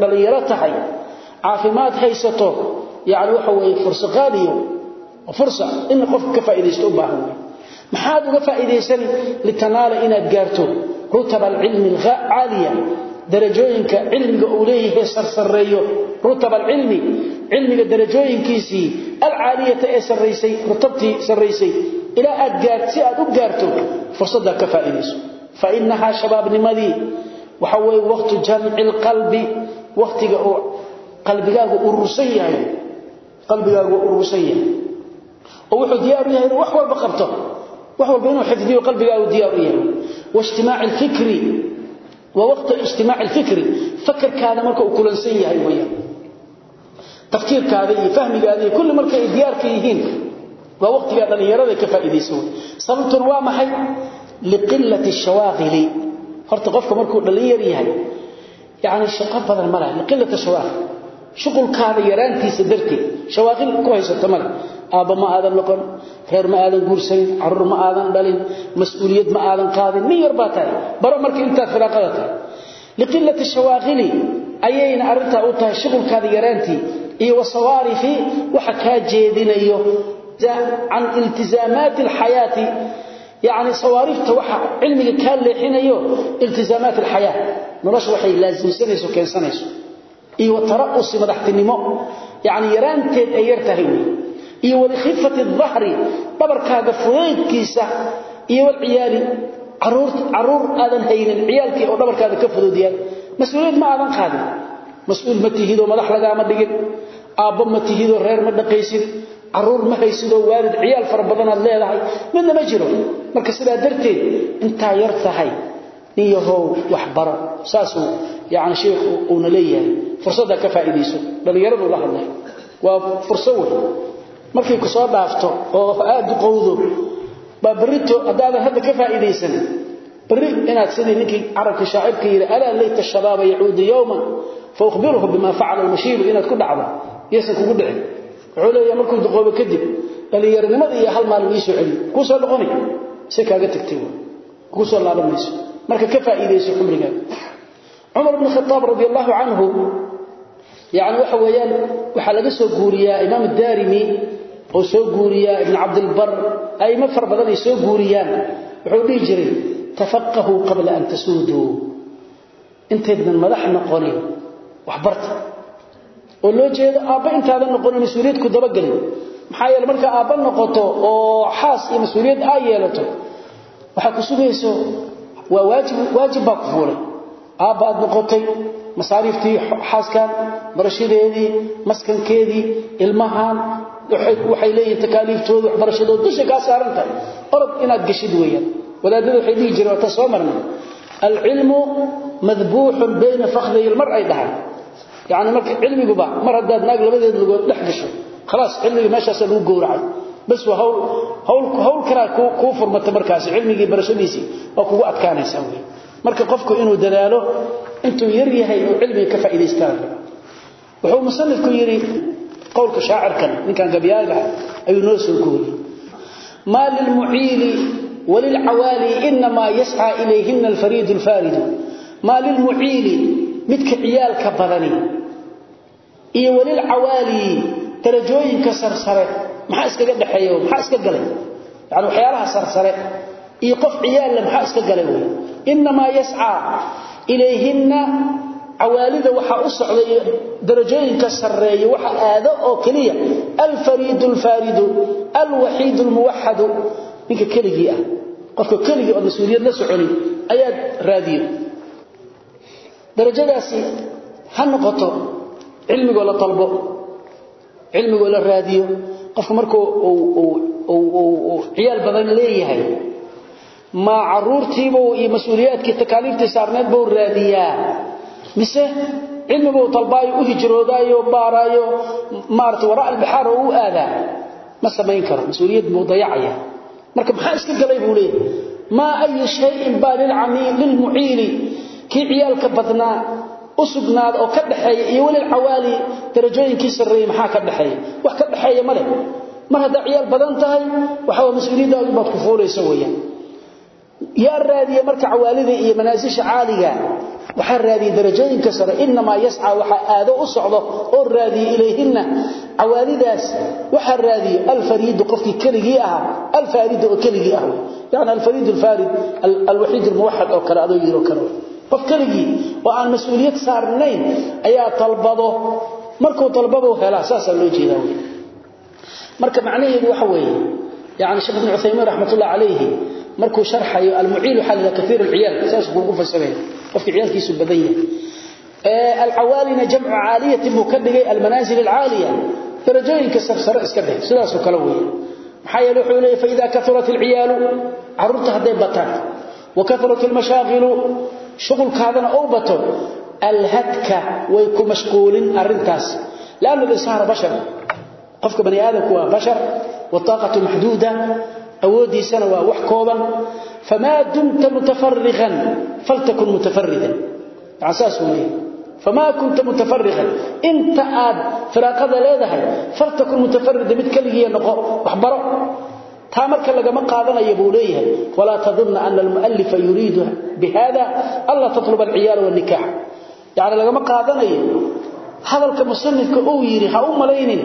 dhalinyaro tahay caafimaad haysato yani waxa weye fursa qaaliyo fursa in qofka ka faa'iidaysto u baahan wey maxaad uga faa'iidaysan litanaala inaad gaarto rutaba alcilmi alcaaliya darajooyinka cilmiga uu leeyahay sarsareeyo rutaba alcilmi cilmiga darajooyinkiisii alcaaliyata ee sarraysay rutabtii sarraysay ilaa aad gaart si aad u gaarto fursaddaa ka faa'iidayso. Fa inahaa shabaabnimadii waxa weeye waqtu jamci alqalbi waqtiga oo qalbigaagu urursan yahay. Qalbigaagu urursan yahay. Oo wuxuu diyaar u yahay wax walba qabto. Wax walba inuu xifdiyo qalbigaagu diyaar u yahay wajtimaac alfikri. Wa waqti ijtimaac alfikri. Fakarkaada marka uu kulansan yahay weeyaan. Tafkiirkaada iyo fahmigaada iyo kulli marka ay diyaarka yihiin waa waqtiga dhalinyarada ka faa'iideysan sababtuna waa maxay? Liqillati shawaaqili horta qofka markuu dhalinyar yahay yani shaqo badan ma laha. Liqillati shawaaqil shuqulkaada yaraantiisa darteed. Shawaaqil ku haysato male. Aabba ma aadan noqon reer ma aadan guursanin carruur ma aadan dhalin mas'uuliyad ma aadan qaadin nin yar baa tahay. Baro marka intaad firaaqada tahay. Liqilati shawaaqili ayayna arintaa u tahay shuqulkaada yaraantii iyo wasawaarifi waxa kaa jeedinayo can iltizaamaati alxayaati. Yani sawaariifta waxa cilmiga kaa leexinayo iltizaamaat alxayaa. Nolosha waxay iyo taraqus madaxtinimo yani yaraanteed ay yartahay iyo wali khifati dhahri dabarkaaga fudeydkiisa iyo wal ciyaali carruur aadan haynin ciyaalkii oo dabarkaaga ka fududiyay mas'uuliyad ma aadan qaadin. Mas'uul ma tihido madax laga ma dhigin. Aabba ma tihido reer ma dhaqaysid carruur ma haysidoo waalid ciyaal fara badan aad leedahay. Midna ma jiro. Marka sidaa darteed intaa yar tahay nin yahow wax baro saasuu yani sheikhu uuna leeyahay. Fursadda ka faa'iidayso. Dhallinyaradu la hadlay. Waa furso wey markay ku soo dhaafto oo aada u qowdo baa berrito haddaadan hadda ka faa'iidaysan. Berri inaad sidii ninkii carabka shaacirka yidhi alaa layta shabaaba yacuudu yowman fa ukhbiruhu bima facala almashiibu inaad ku dhacdo. Yaysan kugu dhicin. Wuxuu leeyahay markuu duqoobo kadib dhalinyaronimada iyo hal maalin ii marka ka faa'iidayso cumrigaaga cumar ibn khataab radi allahu canhu yani waxa weeyaan waxaa laga soo guuriyaa imaam daarimi oo soo guuriyaa ibn cabdilbar. Aimo far badan ay soo guuriyaan. Wuxuu dhihi jiray tafaqahuu qabla an tasuuduu intaydnan madax noqonin waxbarta. Oo loo jeedo aabba intaadan noqonin mas'uuliyad ku dabagelin maxaa yeele marka aabba noqoto oo xaas iyo mas'uuliyad yeelato waxaa ku sugayso waa waajib baa ku fuulay aabba aad noqotay masaariiftii xaaskan barashadeedii maskankeedii ilmahan waxay leeyihiin takaaliiftooda waxbarashadooda dusha kaa saaran tahay. Orod inaad geshid weeyaan. Wadaadada waxay dhihi jireen waata soo marnay. Alcilmu madbuuxun bayna fakhdihi lmar ay dhahaan. Yani marka cilmiguba mar haddaad naag labadeed lugood dhex gasho khalaas cilmigii meeshaasa lagu gowracay bas waa hawl hawl hawl kala ku furmata markaas cilmigii barashadiisi waa kugu adkaanaysa weey marka qofku inuu dadaalo intuu yar yahay oo cilmiga ka faa'iideystaan wuxuu musannifku yiri qowlka shaacirkan ninkan gabiyaaga ayuu noo soo gooriyay ما للمعيل walilcawaali inamaa yascaa ilayhina alfariidu alfaaridu maa lilmuciili midka ciyaalka badani iyo walilcawaali darajooyinka sarsare maxaa iskaga dhexeeya maxaa iska galay? Yani waxyaalaha sarsare iyo qof ciyaalla maxaa iska galay wey inamaa yascaa ilayhinna cawaalida waxaa u socday darajooyinka sarreeya waxa aado oo keliya alfariidu alfaaridu alwaxiidu almuwaxadu ninka keligii ah. Qofka keligii oo mas'uuliyad la soconi ayaad raadiyo. Darajadaasi ha noqoto cilmigoo la dalbo cilmigoo la raadiyo qofka markuu uu ciyaal badan leeyahay ma caruurtiiba iyo mas'uuliyaadkii takaaliiftii saarneed buu raadiyaa. Mise cilmibuu dalbaayo u hijroodaayo baaraayo maarata waraa albixaar oo u aadaa? Ma samayn karo mas'uuliyad buu dayacaya. Marka maxaa iska galay buu leeyahay? Maa ayu shayin baa lilmuciili kii ciyaalka badnaa u sugnaada oo ka dhaxeeya iyo walilcawaali darajooyinkii sarreeyey maxaa ka dhexeeya wax ka dhexeeya ma leh. Mar haddaa ciyaal badan tahay waxaa mas'uuliyaddaadu baad ku fuulaysa weeyaan. Yaa raadiya marka cawaalida iyo manaasisha caaliga waxaa raadiya darajooyinka sare inamaa yascaa waxaa aado u socdo oo raadiya ilayhinna cawaalidaas waxaa raadiya alfariidu qofkii keligii ahaa alfaaridu oo keligii ah. Yani alfariid alfaarid alwaxiid almuwaxad oo kale adoo yiro kale qof keligii oo aan mas'uuliyad saarnayn ayaa talbado. Markuu talbadu helaa saasaa loo jeedaa wey marka macnaheedu waxa weeye yani sheekh ibn cuthaymiin raxmatullah calayhi markuu sharxayo almuciil waxaa la kaiir alciyaal saas buu ugu fasiraya. Qofkii ciyaalkiisu badan yahay. Alcawaalina jamcu caaliyatin buu ka dhigay almanaasil alcaaliya. Darajooyinka sarsare iska dheh sidaasoo kale weeye maxaa yeele wuxuu leeyahy faida kaurat alciyaalu carruurta hadday bataan. Wa kaurat almashaaqilu shuqulkaadana ou bato alhadka way ku mashquulin arintaas lanna linsaana bashar. Qofka bani aadamku waa bashar wataaqatu maxduuda awoodiisana waa wax kooban. Famaa dumta mutafariqan faltakun mutafaridan famaa kunta mutafariqan inta aad firaaqada leedahay faltakun mutafarida mid keligiiya noqo waxbaro taa marka lagama qaadanayo buu leeyahay walaa tadunna ana almualifa yuriidu bihada anlaa tatluba alciyaala wاnikax yani lagama qaadanayo hadalka musanifka uu yidhi ha u malaynin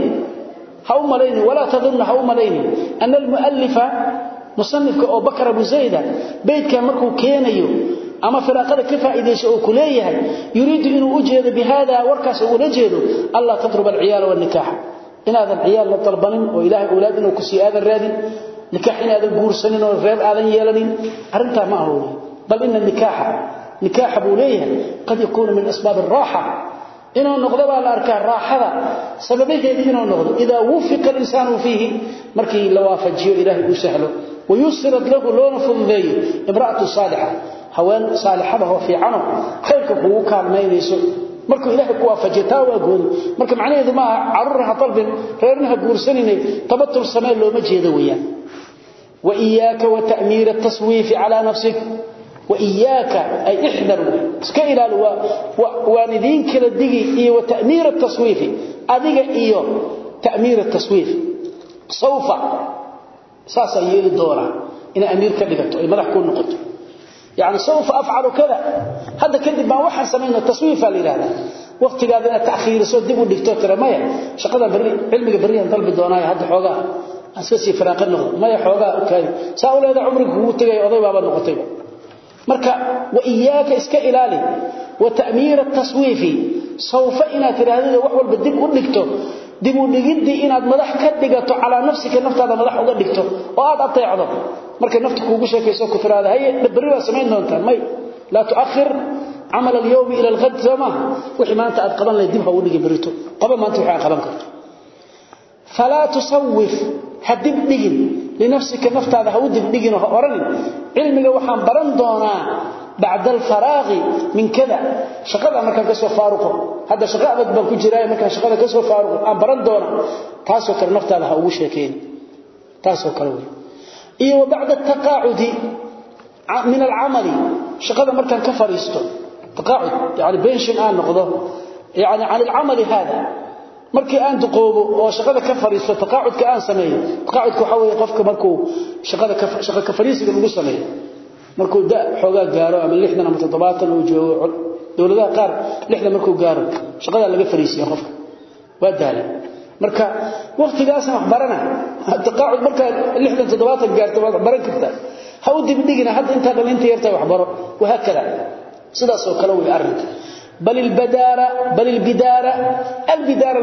ha u malaynin walaa tadunna ha u malaynin. Ana almualifa musanifka oo bakr abu zayda beydkan markuu keenayo ama firaaqada ka faa'iideyso oo ku leeyahay yuriidu inuu u jeedo bihada warkaas jeedo ciyaal la aadan raadin nikaax inaadan guursanin oo reer aadan yeelanin. Arrintaa ma aha bal ina nikaaxa nikaaxa buu qad yakuunu min asbaab araaxa inuu noqdo baa la arkaa raaxada sababaheedii inuu noqdo. Idaa wufiqa alinsaanu fiihi markii la waafajiyo ilaahay uu sahlo. Wayusirad lahu loona fududeeyo imra'atu saalixa. Haween saalixada oo fiicano khayrka kugu kaalmaynayso. Markuu ilaahay ku waafajiyo waa gooni. Marka macnaheedu maaha carruur ha dalbin reerna guursanine tabatul samee looma jeedo weeyaan waiyaaka wa ta'miira taswiifi calaa nafsik. Waiyaaka ay ixdar iska ilaali waan idiin kala digi iyo wa ta'miira taswiifi adiga iyo ta'miira taswiif sawfa saasaan yeeli doonaa inaa amiir ka dhigato ay madax kuu noqoto. Yani sawfa afcalu kada. Hadda kadib baan waxaan samayno taswiifaa la yidhahda waqtigaada inaad takhiiriso dib u dhigto tira maya. Shaqadan barri cilmiga barriyan dalbi doonaayo hadda xoogaa aska si faraaqad noqdo maya xoogaa u saa u leeda umrigu kugu tagay oday baaba noqotay. Marka wa iyaaka iska ilaali wa ta'miir at-taswifi sawfa ina tiraahdo wax walba dib u dhigto dib u dhigidii inaad madax ka dhigato cala nafsiga naftaada madax uga dhigto oo aad ateecdo. Marka naftu kugu sheekayso ku haye bari waa sameyn doontaa may. La tu'akhir amal al-yawm ila al-ghad sama wixii maanta aad qaban lahayd dib ha u dhigi barito qaba maanta waxa qaban karto. Fala tusawif hadibdhigin linafsika naftaada ha u dibdhigin oo oranin. Cilmiga waxaan baran doonaa bacda alfaraaqi min kada shaqada markaan ka soo faaruqo hadda shaqo adag baan ku jiraayo markaan shaqada ka soo faaruqo aan baran doonaa. Taasoo kale naftaada ha ugu sheekayni taasoo kale wey iyo wa bacda ataqaacudi min alcamali. Shaqada markaan ka fadhiisto taqaacud yani bension aan noqdo yani can alcamali haada markii aan duqoobo oo shaqada ka fariisto taqaacudka aan sameeyo. Taqaacudka waxa weeye qofka markuu shaqada ka shaqo ka fariisiga lagu sameeyo. Markuu da xoogaa gaaro ama 60 ama 70 uu joogo dawladaha qaar 60 markuu gaaro shaqada laga fariisiyo qofka. Waa daalay. Marka waqtigaas wax barana. Taqaacud marka 60 70 gaarto wax baran karta ha u dib dhigina hadda inta dhalinta yarta wax baro. Waxa kala sidaas oo kale way arrinta bal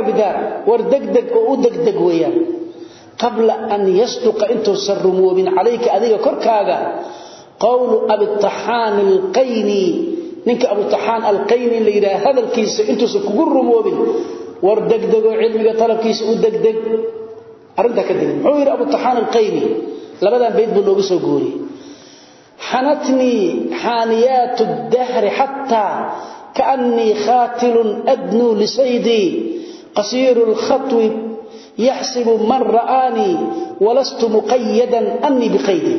bidar war degdeg oo u degdeg weyaan qabla an yasduqa intuusan rumoobin calayka adiga korkaaga qowlu abitaxaan alqayni. Ninka abutaxaan alqayni in la yidhaha hadalkiisa intuusan kugu rumoobin war degdegoo cilmiga talabkiisa u degdeg. Arintaa kadib muxuu yidhi abutaxaan alqayni? Labadan bayd buu noogu soo guuriyey xanatnii xaaniyaatu dahri xataa كأني خاتل أدنو لسيدي قصير الخطو يحسب من رآني ولست مقيدا أني بقيدي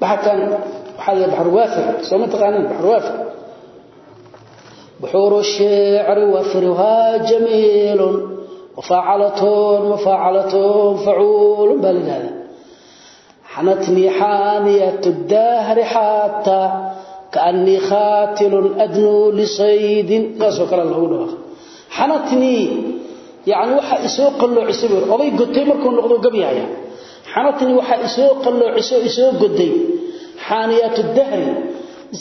بحكا بحر بحر وافر سوما تقانين بحر وافر بحور الشعر وفرها جميل وفاعلة وفاعلة فعول بالد هذا حنتني حانية الدهر حتى kaanii khaatilun adnuu lisaydin saasoo kale loogu dhawaaq xanatnii yani waxaa isoo qalloocisay bu oday godtay markuu noqdo gabyahaya xanatnii waxaa isoo qalloocisay oo isoo goday xaaniyaatu dahri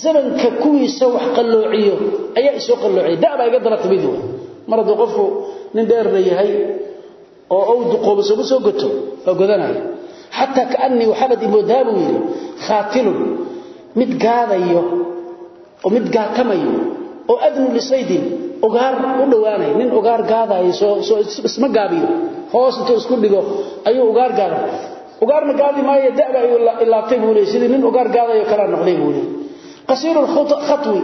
zamanka kuwiisa wax qalloociyo ayaa isoo qalloociyay dabaa iga dana timid w mar hadduu qofku nin dheerna yahay oo ow duqoobo sooma soo goto oo godanayo xataa kaanii mid gaadayo oo mid gaatamayo oo adnu lisaydin ogaar u dhawaanay nin ogaar gaadayo soo soo isma gaabiyo hoos intuu isku dhigo ayuu ogaar gaaday ogaarna gaadi maayo da'ba ayuu ilaabtay buu leeyahay sidii nin ogaar gaadayo kala noqday buu leeyahay. Qasiirul khatwi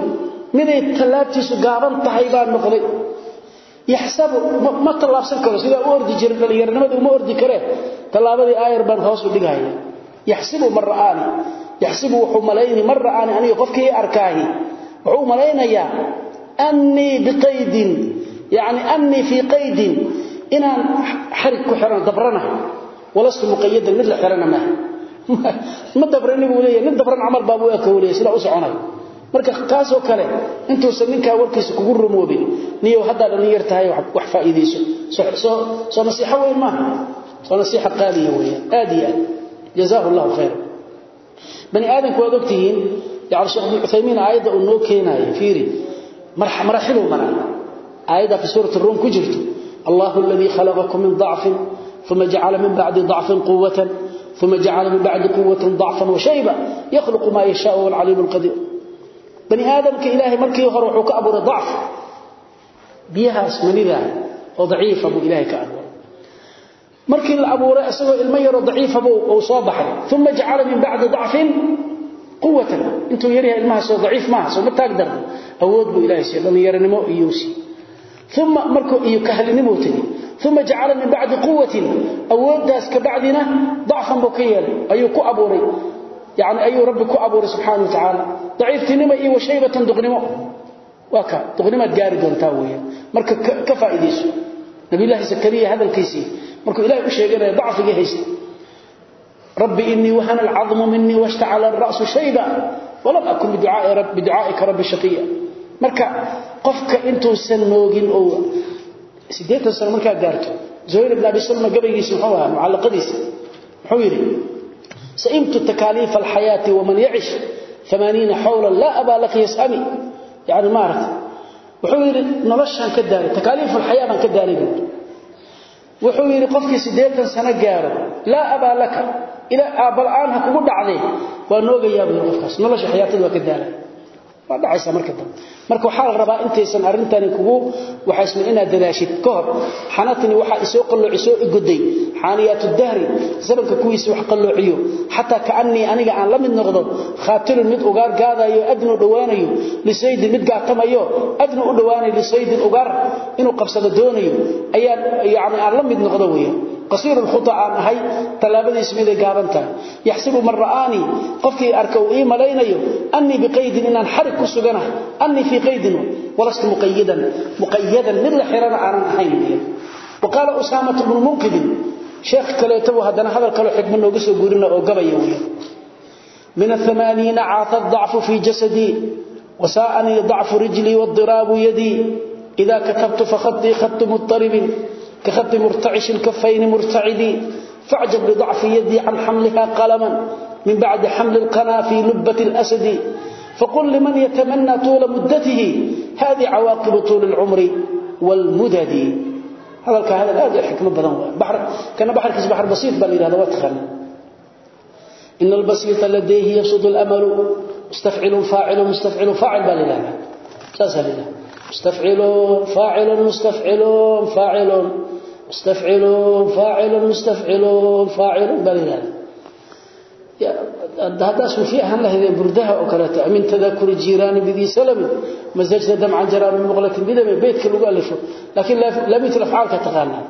miday talaabtiisu gaaban tahay baa noqday. Yaxsabu ma talaabsan karo sida uu ordi jiray dhalinyarnimada uma ordi kare talaabadii aayar baan hoos u dhigaya yaxsibu mar'aani yaxsibu wuxuu malayni mar'aani aniga qofkii arkaahi. Wuxuu malaynayaa anni biqaydin yani anni fi qaydin inaan xarig ku xiran dabrana. Walastu muqayyadan mid la xirana ma ma dabrani buu leeyahay mid dabran amal baabu ka waleeyay sida u soconay. Marka kaas oo kale intuu saninka warkiisa kugu rumoobin niyo hadda dhalinyar tahay wax faa'iideyso soo nasiixa weyn ma soo nasiixa qaaliya weeyaan aadiya jazaahu allah khayr bani aadam ku adogtihiin yaani sheekh ibn uthaymeen aayada uu noo keenay fiiri marxalo mara aayada fi suurat ar-rum ku jirto allahu alladhi khalaqakum min dha'fin thumma ja'ala min ba'di dha'fin quwwatan thumma ja'ala min ba'di quwwatin dha'fan wa shayba yakhluqu ma yasha'u wal 'alimul qadir bani aadamka ilaahay markii hore wuxuu ka abuuray dhacf biyahaas manida oo daciifa buu ilaahay ka abuuray markii la abuuray asagoo ilmo yaro daciifa buu soo baxay. Uma jacala min bacdi dacfin quwatan intuu yaryahay ilmaha soo daciif maaha sooma taag darda awood buu ilaahay siiyo dhallinyaronimo iyousi uma markuu iyo kahlinimuu tegey. Uma jacala min bacdi quwatin awooddaas kabacdina dacfan buu ka yeelay. Ku abuuray. Yani ayuu rabbi ku abuuray subxaana wa tacaala. Daciiftinimo iyo washaybatan duqnimo. Waa ka duqnimaad gaari weeyaan. Marka ka faa'iidayso. Nabilaahi zakariya hadalkiisii markuu ilaahay u sheeganaya dacfiga haysta rabbi inii wahana alcadmu minii washtacala alra'su shayba walam akun biducaa'ika rabbi shaqiya. Marka qofka intuusan noogin oo siddeetan sano markaa gaarto zuhayr ibn abi salma gabaygiisa muxuu ahaa mucallaqadiisa muxuu yidhi saimtu takaaliifa alxayaati waman yacish amaaniina xawlan laa abaa laka yasami. Yani maaragta wuxuu yidhi noloshaan ka daalay takaaliifu alxayaa baan ka daalay buuri wuxuu yidhi qofkii sideean sano gaaro laa abaa laka aabbala-aan ha kugu dhacde waan noogayaabui qofkaas nolosha xiyaatada waa ka daala waa dhacaysa marka dambe marka waxa la rabaa intaysan arintani kugu waxa isma inaad dalaashid ka hor xanatani waxa isoo qalloociso igoday xaaniyatu dahri zabanka kuwiisa wax qalloociyo hatta kaani aniga aan la mid noqdo khaatil mid ugaar gaadayo adnu dhawaanayo lisayd mid gaatamayo adnu u dhawaanayo lisayd ugaar inuu qabsado doonayo ayaa yaani aan la mid noqdo weeyaan قصير الخطا ان هي تلابدي اسميده غابنتا يحسب من رآني قفكي اركو اي ملينيو اني بقيد ان انحرك كسغنا اني في قيد ولست مقيدا مقيدا من الحرنا انا حين وقال أسامة بن منقذ شيخ كليته هذا هذا الكلو حكم نوغ سو غورنا او غبايا ويا من الثمانين عاث الضعف في جسدي وساءني ضعف رجلي والضراب يدي إذا كتبت فخطي خط مضطرب كخط مرتعش الكفين مرتعدي فاعجب لضعف يدي عن حملها قلما من بعد حمل القنا في لبة الأسد فقل لمن يتمنى طول مدته هذه عواقب طول العمر والمدد هذا هذا هذا حكمه بدن بحر كان بحر كيس بحر بسيط بل هذا وتخن إن البسيط لديه يسد الأمل مستفعل فاعل مستفعل فاعل بل هذا ساسل مستفعل فاعل مستفعل فاعل مستفعل فاعل مستفعل فاعل بل هذا هذا في أهل هذه بردها وكلته من تذكر الجيران بذي سلم مزجت دمعا جرى من مغلة بدم بيت كل ألفه لكن لا مثل أفعالك تغنى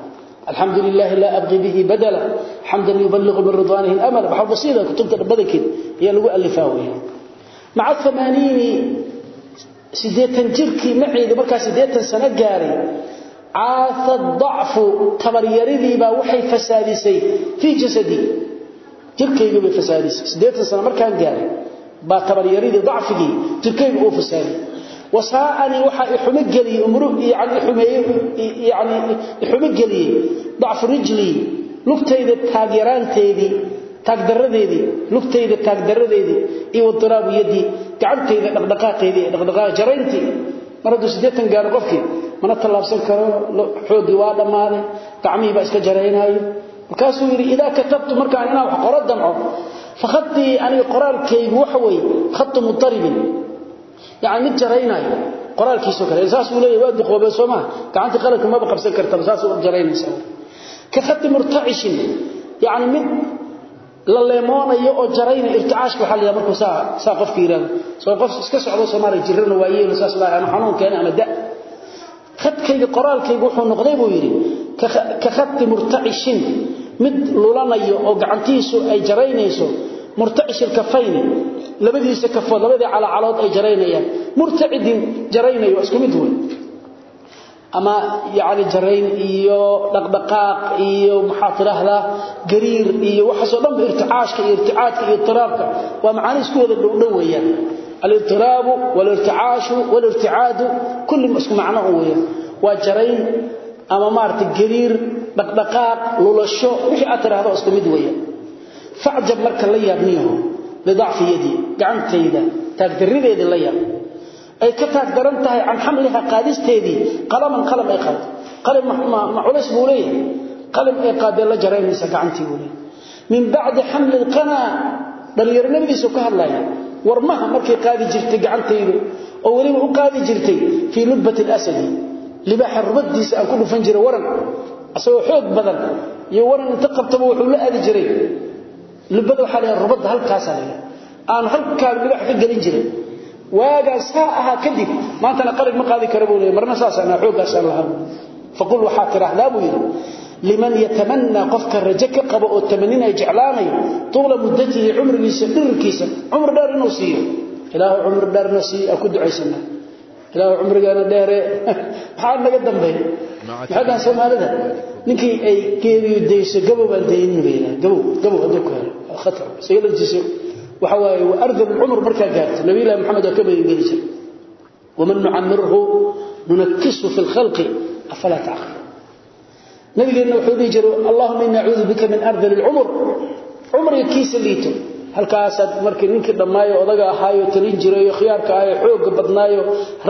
الحمد لله لا أبغي به بدلا حمدا يبلغ من رضوانه الأمل بحر بسيطة كتبت بدك هي لغو ألفاوية مع الثمانين سيديتا جركي معي مركا سيديتا سنة قاري عاث الضعف تبريرذي با وحي فسادسي في جسدي jirkaygu bay fasaadisay sideetan sano markaan gaaray baa tabaryaridii dacfigii jirkaygu uu fasaaday wasaa'ani waxa i xumo geliyey umru yani xumeeyey yani xumo geliyey dacfu rijli lugtayda taageeraanteedii taagdaradeedii lugtayda taagdaradeedii iyo wadiraabu yadii gacantayda dhaqdhaqaaqeedii dhaqdhaqaaq jarayntii. Mar hadduu sideetan gaaro qofkii mana tallaabsan karo xooggii waa dhammaaday gacmihii baa iska jaraynaayo markaasuu yidhi idaa katabtu markaan inaan wax qoro damco fakhatii aniga qoraalkaygu waxa weeye khatu mutaribin yani mid jaraynayo qoraalkiisoo kale. Saasuu leeyahy waa duqoobee soo maha. Gacantii qaladka maba qabsan kartaba saas u jaraynaysa ka khati murtacishin yani mid la leemoonayo oo jaraynay irticaashka waxaa la yidhaha markuu saa saa qofka yidhahdo soo qof iska socdo soomaaliya jirrana waa yeelo saas laa ama xanuun keena ama da. Khadkayga qoraalkaygu wuxuu noqday buu yidhi ka khati murtacishin mid lulanayo oo gacantiisu ay jaraynayso murtacish ilkafayni labadiisa kafood labadii calacalood ay jaraynayaan. Murtacidin jaraynayo isku mid wey ama yani jarayn iyo dhaqdhaqaaq iyo maxaa tidhaahdaa gariir iyo waxaasoo dhanba irticaashka iyo irticaadka iyo itiraabka waa macaani isku wada dhowdhow weeyaan. Alirtiraabu walirticaashu walirticaadu kulli isku macno u weeyaan. Waa jarayn ama maaragtay gariir dhaqdhaqaaq lulasho wixii aad tidhaahdo isku mid weeyaan facjab marka la yaabniyaho lidacfi yadi gacantayda taagdarideedii la yaab. Ay ka taag tahay can xamliha qaadisteedii qalaman qalam ay qaado qalam ma culays buu leeyahay. Qalam ay qaadee la jaraynaysa gacantii buu leeyahay. Min bacdi xamli lqanaa dhallinyaronimadiisu ka hadlaya warmaha markay qaadi jirtay gacantaydu oo weliba u qaadi jirtay fii lubbati alasadi libaaxa rubadiisa aan ku dhufan jiray waran asagoo xoog badan iyo waran inta qabtaba wuxuu la aadi jiray. Lubbada waxaa la rubadda halkaasaa la aan halkaa libaax ka gelin jiray. Waagaa saa ahaa kadib maantana qalib ma qaadi kara buu leeyahy marna saasaan xooggaasaan lahaa. Faqul waxaa tidhaahdaa buu yidhi liman yatamannaa qofka rajo ka qabo oo tamaninaya jeclaanayo tuula muddatihi cumrigiisa dhirirkiisa cumri dheer ilaahu cumrigeena dheere. Maxaa naga dambeeya maxay dhahan soomaalida? Ninkii ay geeriyo dayso gabow aan daynin bay yidhaha gabow gabow hadduu ku helo. Khatar isaga laftiisa waxa waaye waa ardal umr markaa gaarto. Nabi ilaahi maxamed waa ka bayin geli jiray. Waman nucamirhu nunakkisu fi lkhalqi afalaa tacqil. Nabigeenna wuxuu dhihi jiray allahuma inni acuudu bika min ardal lcumr cumriga kiisa liito halkaasaad markii ninkii dhammaayo odaga ahaayo talin jirayo khiyaarka ahayo xoogga badnaayo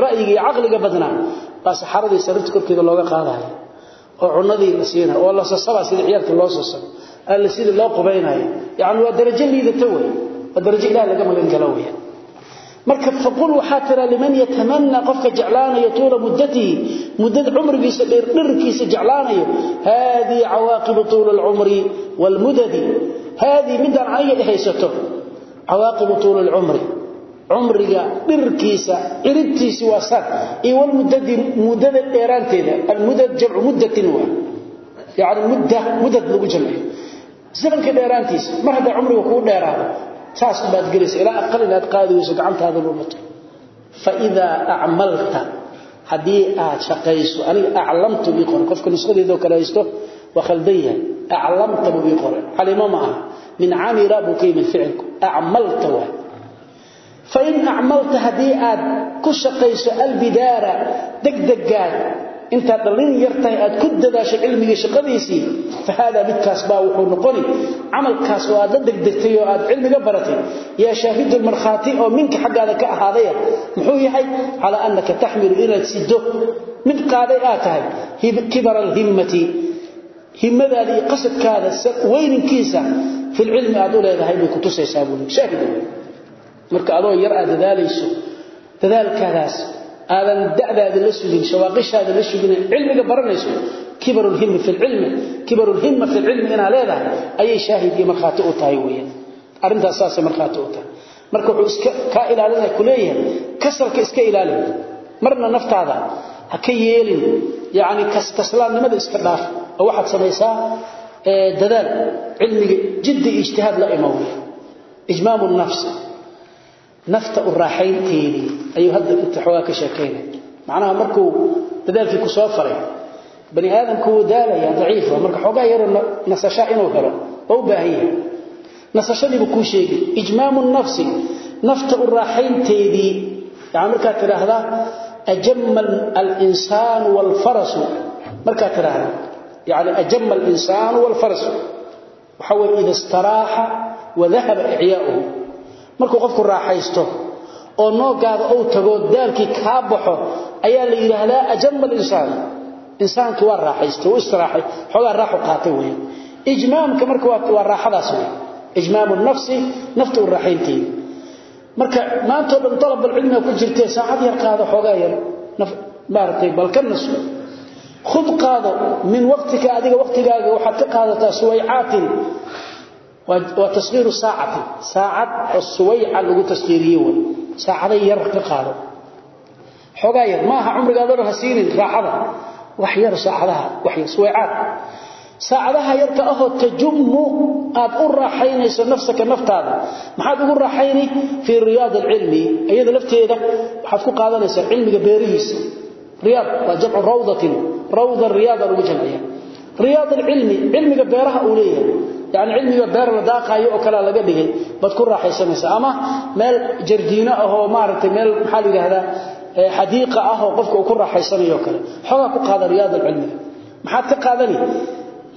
ra'yiga iyo caqliga badnaa baa saxaradii sarirta korkeeda looga qaadayo oo cunadii la siinayo oo la sasabaa sida ciyaarka loo sasabo alla sida loo qubaynayo. Yacni waa darajo liidata wey waa darajo ilaah laga magan galo weya marka faqul waxaa tira liman yatamanna qofka jeclaanayo tuula muddatihi muddada cumrigiisa dhirirkiisa jeclaanayo haadii cawaaqibu tuula alcumri waalmudadi haadii midaan aniga haysato cawaaqibu tuula alcumri cumriga dhirirkiisa ciribtiisi waa san iyo walmudadi muddada dheeraanteeda almudad jamcu muddatin waa. Yani mudda mudad lagu jamciyo zamanka dheeraantiisa mar haddaa cumriga kuu dheeraado saas baad gelaysa. Ilaa aqal inaad qaadi weyso gacantaada lumato faidaa acmalta haddii aad shaqayso aniga aclamtu bii qore qofka nusqadeedoo kale aclamta buu bii qore calimo ma aha min camila buu ka yimid ficilku acmalta waay fain acmalta haddii aad ku shaqayso albidaara degdegaad intaad dhallin yar tahay aad ku dadaasho cilmigii shaqadiisii fa haadaa midkaas baa wuxuu noqoni camalkaas oo aad la degdegtay oo aad cilmiga baratay yaa shaahidul markhaati oo minka xaggaada ka ahaadaya muxuu yahay calaa annaka taxmilu inaad himmadaada iyo qasadkaada weyninkiisa filcilmi aad u leedahay bay kutusaysaa buuli shaahid marka adoo yar aad dadaalayso dadaalkaadaas aadan da'daada la sugin shawaaqishaada la sugin cilmiga baranayso kibarul himma fil ilmi kibarul himma fil ilmi ina leedahay ayay shaahid iyo markhaati u tahay weeyaan. Arintaas saas markhaati u tahay. Marka wuxuu iska ka ilaalinay kuleeyahay kasarka iska ilaalin marna naftaada ha ka yeelin yaani kastaslaamnimada iska dhaaf oo waxaad samaysaa dadaal cilmiga jiddi ijtihaad la imaw ijmaamu nafs. Nafta u raaxaynteedii ayuu hadda inta xoogaa ka sheekaynay macnaha markuu dadaalkii ku soo faray bani aadamku wuu daalaya daciif marka xoogaa yaroo nasasha inuu helo oo u baahan yahay. Nasashadiibu kuu sheegay ijmaamu nafsi nafta u raaxaynteedii yani markaad tidhaahdaa ajama alinsaanu waalfarasu markaad tidhaahda ajama alinsaanu waalfarasu waxa weye ida istaraaxa wadahaba icyaa'uhu markuu qofku raaxaysto oo noogaada uu tago daalkii kaa baxo ayaa la yidhaahdaa ajama alinsaan insaankii waa raaxaystay uu istiraaxay xoogaa raaxu qaatay weeye ijmaamka marka waa raaxadaas weeye ijmaamu nafsi nafta u raaxaynteeda marka maantoo dhan talabal cilmiga ku jirtee saacad yar qaado xoogaa yar maaragtay balka nasu khud qaado min waqtika adiga waqtigaaga waxaad ka qaadataa suwaycaatin waa tasqiiru saacati. Saacad oo suwayca lagu tasqiiriye way. Saacaday yar ka qaado. Xoogaa yar maaha cumrigaadana ha siinin raaxada wax yar saacadaha suwaycaad. Saacadaha yarka ahoo tajummu aad u raaxaynayso nafsaka naftaada. Maxaad ugu raaxayni fii riyaad alcilmi iyada lafteeda riyad waa jamcu rawdatin rawda riyad lagu jamciya riyad alilmi ilmiga beeraha uu leeyahay. Yani ilmiga beer la daaqayo oo kala laga dhigay bad ku raaxaysanaysa ama meel jardiina ah oo maaragtay meel maxaa la yiraahdaa eh, xadiiqa ah oo qofka uu ku raaxaysanayo kale. Xogaa ku qaada riyad alilmi maxaad ka qaadani?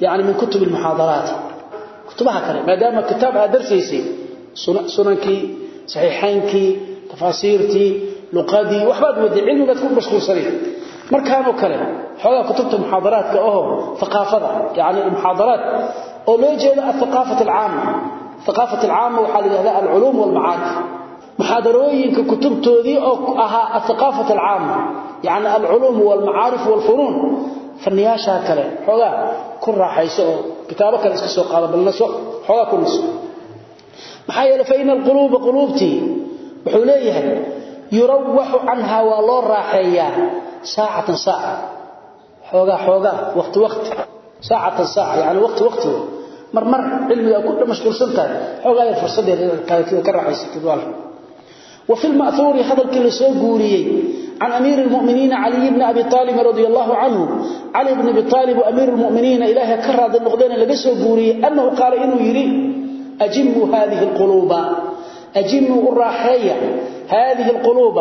Yani min kutub almuhaadaraat kutubaha kale maadaama kitaab aad darsiisay sunankii saxiixaynkii tafasiirtii luqadii waxbaad waday cilmigaad ku mashquulsanaya markaanoo kale xoogaa kutubta muxaadaraadka oo aqaafada yani muxaadaraad oo loo jeedo aaqaafat alcaama aqaafat alcaama waxaa layidhahda alculuum walmacaati muxaadarooyinka kutubtoodii oo ahaa aaqaafat alcaama yani alculuum walmacaarif walfunuun fanniyaashaa kale xoogaa ku raaxayso oo kitaabo kale iska soo qaada balnaso xoogaa ku naso maxaa yeele faina alquluuba quluubtii wuxuu leeyahay yurawaxu canhaa waa loo raaxeeyaa saacatan saaca xoogaa xoogaa waqti waqti saacatan saaca yani waqti waqti mar mar cilmiga ku mashquulsan tahay xoogaa yar fursadeeda ka raaxaysatid waa وفي المأثور هذا الكل سوغوريي عن أمير المؤمنين علي بن أبي طالب رضي الله عنه علي بن أبي طالب أمير المؤمنين إلهي كرد النقدين اللي سوغوريي أنه قال إنه يري أجموا هذه القلوب أجموا الراحية هذه القلوب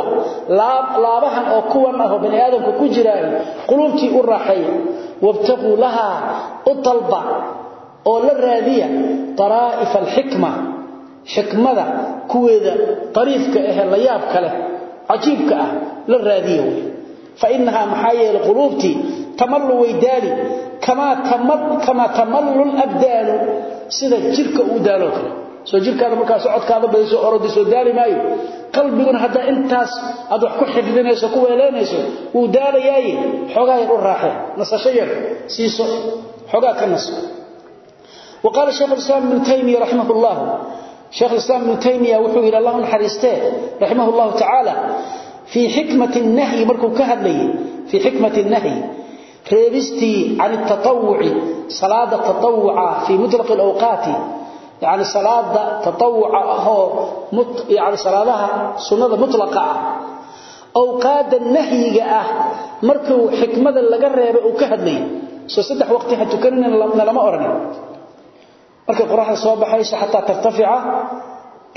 لا لابها أو كوان أهو بني آدم كجراي قلوبتي الراحية وابتغوا لها الطلبة أو للرادية طرائف الحكمة xikmada kuweeda qariifka ah la yaab kale ajiibka ah la raadiyo fa innaha maxayil qulubti tamallu waydali kama tamad kama tamallu al-abdan sida jirka uu daalo kale soo jirkaada marka socodkaada bayso orodi soo daali maayo qalbiguna hada intaas aad wax ku xifdinayso ku weeleenayso uu daalayay xogaa yar u raaxay nasasho yar siiso xogaa ka naso وقال الشيخ الإسلام ابن تيمية رحمه الله شيخ الإسلام ابن تيمية وحو إلى الله حريسته رحمه الله تعالى في حكمة النهي مركو كهدلي في حكمة النهي ريبستي عن التطوع صلاة التطوع في مطلق الأوقات yani salaada taawuca ahoo yani salaadaha sunnada mutlaqa ah awqaada nahyiga ah markuu xikmada laga reebay uu ka hadlayay. Soo saddex waqti ha tukanin nalama odhanin markay qoraxda soo baxayso xataa tartafica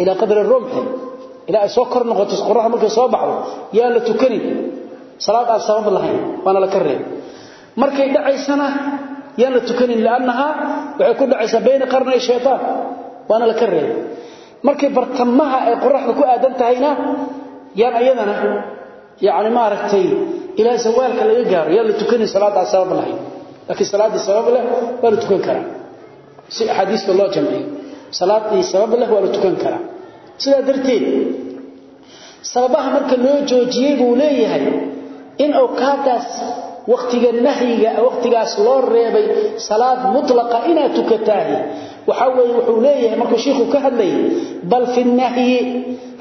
ilaa qadri rumxi ilaa ay soo kor noqoto qoraxda markay soo baxdo yaan la tukanin. Salaad aan sabab lahayn waana la ka yaa la tukanin laanaha waxay ku dhacaysaa bayna qarnay shaytaan. Waana la ka reebay markay bartamaha ay qoraxda ku aadan tahayna yaan ayadana yaani ma aragtay ila zawaalka laga gaaro yaa la tukanin salaad aan sabab lahayn. Laakiin salaad sabab leh waa la tukan karaa. Si xadiiska loo jamciyo salaad sabab leh waa la tukan karaa. Sidaa darteed sababaha waqtiga nahyiga waqtigaas loo reebay salaad mutlaqa ina tukataahi. Waxa weeye wuxuu leeyahay markuu sheekhu ka hadlay bal fi nahyi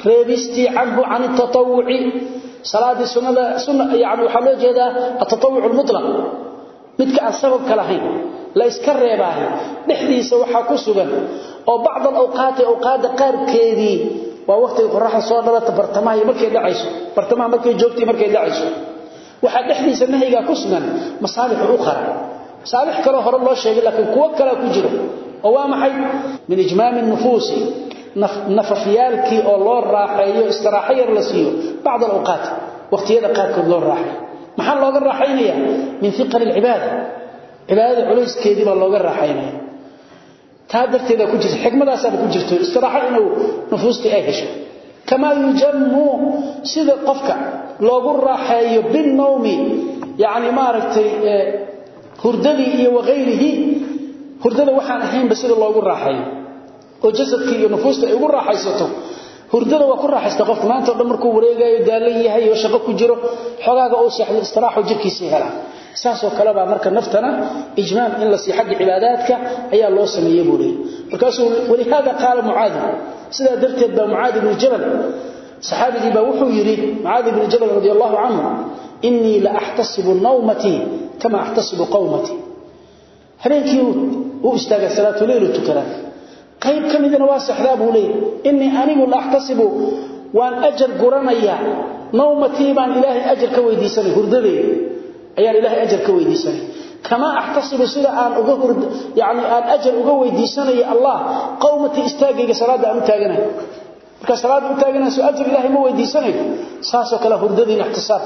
reebisti anhu an tatawuci salaadi sunnada sunna yaani waxa loo jeedaa at-tatawuc al-mutlaq. Midka aan sabab kala hayn la iska reebaahay dhixdiisa waxa ku sugan oo bacd al-awqaat awqaad qaarkeedii waa waqtiga qoraxda soo dhalata bartamaha markay dhacayso bartamaha markay joogtay markay dhacayso waxa dhexdiisa nahyiga ku sugan masaalix u qara masaalix kale hore loo sheegay laakiin kuwa kale ku jiro oo waa maxay? Min ijmaam an-nufus nafafiyalki oo loo raaxeeyo istiraaxa yar la siiyo bacd al-awqaat waqtiyada qaarkood loo raaxeeyo maxaa looga raaxeynaya min thiqal al-ibada ibada culayskeedii baa looga raaxeynaya taadarteeda ku jirta xikmadaas ku jirto istiraaxa inuu nufuusta ay hesho kama yujammu sida qofka loogu raaxeeyo bin nawmi yaani maaragtay hurdadii iyo waqayrihi hurdada waxaan ahaynba sida loogu raaxeeyo oo jasadkii iyo nufuusta ay hurdada waa ku raaxaysta qofka maanta markuu wareegayo daalan yahay oo shaqo ku jiro xogaaga oo saxdo istiraaxo jirkiisa hela saasoo kale baa marka naftana ijmaam in la sii xaq cibaadaadka ayaa loo sameeyay buu leeyahay markaasuu walihaada qaala sida darteed baa mucaad ibn jabal saxaabigii baa wuxuu yiri mucaad ibn jabal radiyallahu anhu inni la ahtasibu nawmati kama ahtasibu qawmati. Habeenkii uu istaaga salaatu leeyl tukara qayb kamidna waa saxdaa buu leeyahay. Inni anigu la ahtasibu waan ajar guranaya nawmati baan ilaahay ajar ka weydiisanay hurdadeeda ayaan ilaahay ajar ka weydiisanay kama ahtasibu sida aan uga hurd yaani aan ajar uga weydiisanay allah qawmati istaagayga salaada aan taaganahay marka salaada u taaganahay soo ajar ilaahay ma weydiisanay saaso kala hurdadiina ihtisaab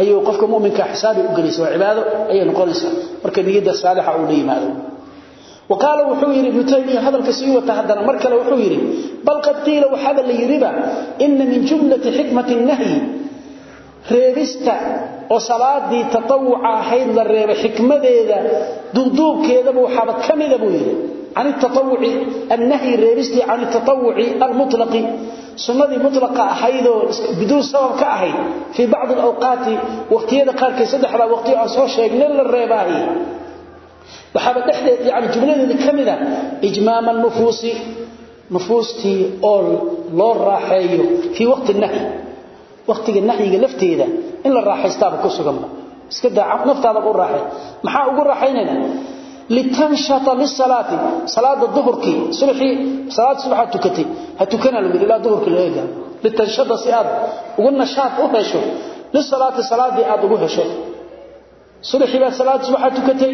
ayuu qofka muuminka xisaabi u galayso cibaado ayay noqonaysaa marka niyada saalixa uu leeyahay وقال وحوير ابن تيميه هذا الكسي وتهدنا مركله وحوير بل قد قيل وحذا اللي يربا إن من جملة حكمة النهي reebista oo salaadii taawuca ahayd la reebay xikmadeeda duuduubkeedaba waxaaba ka mida buu yidhi. Can taawuci annahyi reebistii can taawuci almutlaqi. Sunnadii mutlaqa ahaydoo biduun sabab ka ahayd. Fii bacdi alawqaati waqtiyada qaarkee saddexdaa waqtiyo aan soo sheegnay la reebaahi waxaaba dhexdeed yani jumladeedii ka mida ijmaama nufuusi nufuustii oo loo raaxeeyo fii waqti nahyi waqtiga nahyiga lafteeda in la raaxaystaaba ku sugan iska daa naftaada u raaxay. Maxaa ugu raaxaynayna? Litanshata lis-salati salada dhuhrki subhi salad subha tukatay. Ha tukana la mid ila dhuhrki leega litanshata siad ugu nashaad u hesho lis-salati saladi aad ugu hesho. Subhi ba salad subha tukatay.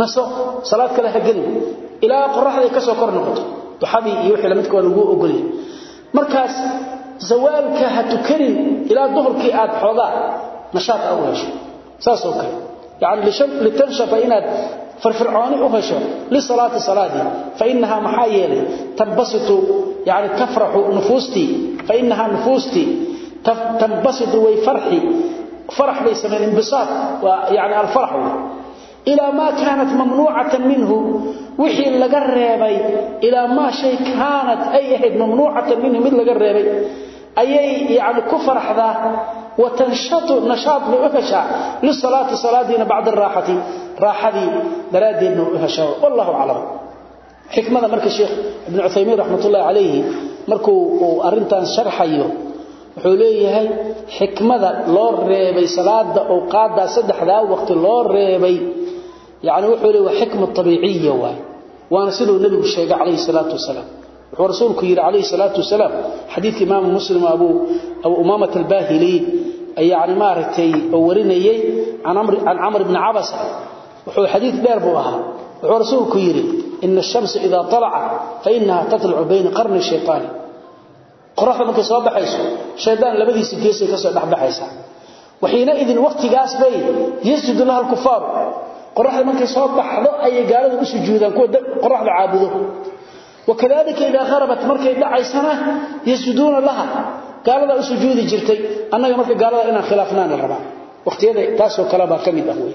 Naso salad kale ha gelin. Ila qorraxda ka kor noqoto. Duxadii iyo wixii lamidka waa lagu markaas zawaalka ha tukanin ilaa duhurkii aad xoogaa nashaaq u hesho. Saasoo kale. Yani litanshaba inaad firfircooni u hesho lisalaati salaadii fainahaa maxaa yeelay tambasitu yani tafraxu nufuustii fainahaa nufuustii tambasitu way farxi farax bay sameyn imbisaat waa yani alfarax wey ilaa maa kaanat mamnuucatan minhu wixii laga reebay ilaa maa shay kaanat ay ahayd mamnuucatan minhu mid laga reebay ayay yani ku faraxdaa wa tanshatu nashaad bay u heshaa lisalaati salaadiina bacda raaxati. Raaxadii daraaddeedna way u heshaa wallahu aclam. Xikmada marka sheekh ibnu cuthaymiin raxmatullahi calayhi markuu uu arrintan sharxayo wuxuu leeyahay xikmada loo reebay salaada awqaadaa saddexdaa waqti loo reebay. Yani wuxuu leey waa xikma abiiciya waay. Waana siduu nebigu sheegay calayhi salaatu wasalaam wuxuu rasuulku yiri calayhi salaatu wasalaam xadiidka imaam muslim abu abu umaamat albahili ayaa yani maaragtay oo warinayay can camr ibni cabasa. Wuxuu xadiid dheer buu ahaa. Wuxuu rasuulku yidhi ina ashamsa idaa alacat fa inaha tatlucu bayna qarni shayaani qoraxda markay soo baxayso shaydaan labadiisa geesay ka soo dhexbaxaysaa waxiina idin wakhtigaas bay yasjudu laha alkufaaru. Qoraxda markay soo baxdo ayay gaalada u sujuudaan kuwa qoraxda caabudo. وكذلك إذا غربت مركي دعي سنة يسجدون لها قالوا سجودي جرتي أنك مركي قالوا إنا خلافنا الربع وقت يدي تاسو كلابا كمي أهوي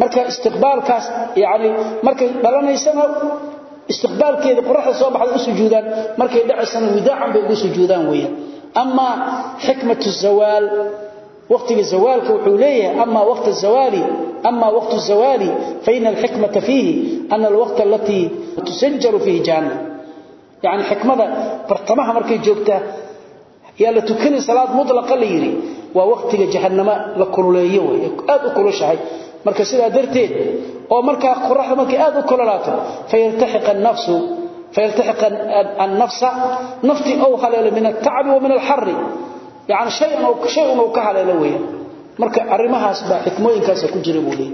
marka istiqbaalkaas yaani markay dhalanaysana istiqbaalkeeda qoraxda soo baxda u sujuudaan markay dhacaysana widaacan bay ugu sujuudaan weeyaan ama xikmatu zawal waqtiga zawalka wuxuu leeyahay ama waqti zawali ama waqti zawali fa inna al-hikmata fihi anna al-waqta allati tusajjaru fihi jahannam. Yaani xikmada bartamaha markay joogta yaa la tukani salaad mutlaqa la yiri waa waqtiga jahannama la kululeeyo way aad u kulushahay. Marka sidaa darteed oo marka qoraxda markay aad u kululaato fayaltahiq an-nafsu fayaltahiq an-nafs nafti aw halala min at-ta'b wa min al-harr yani hay inuu ka haleelo weya marka arimahaasba xikmooyinkaasa ku jira buu leey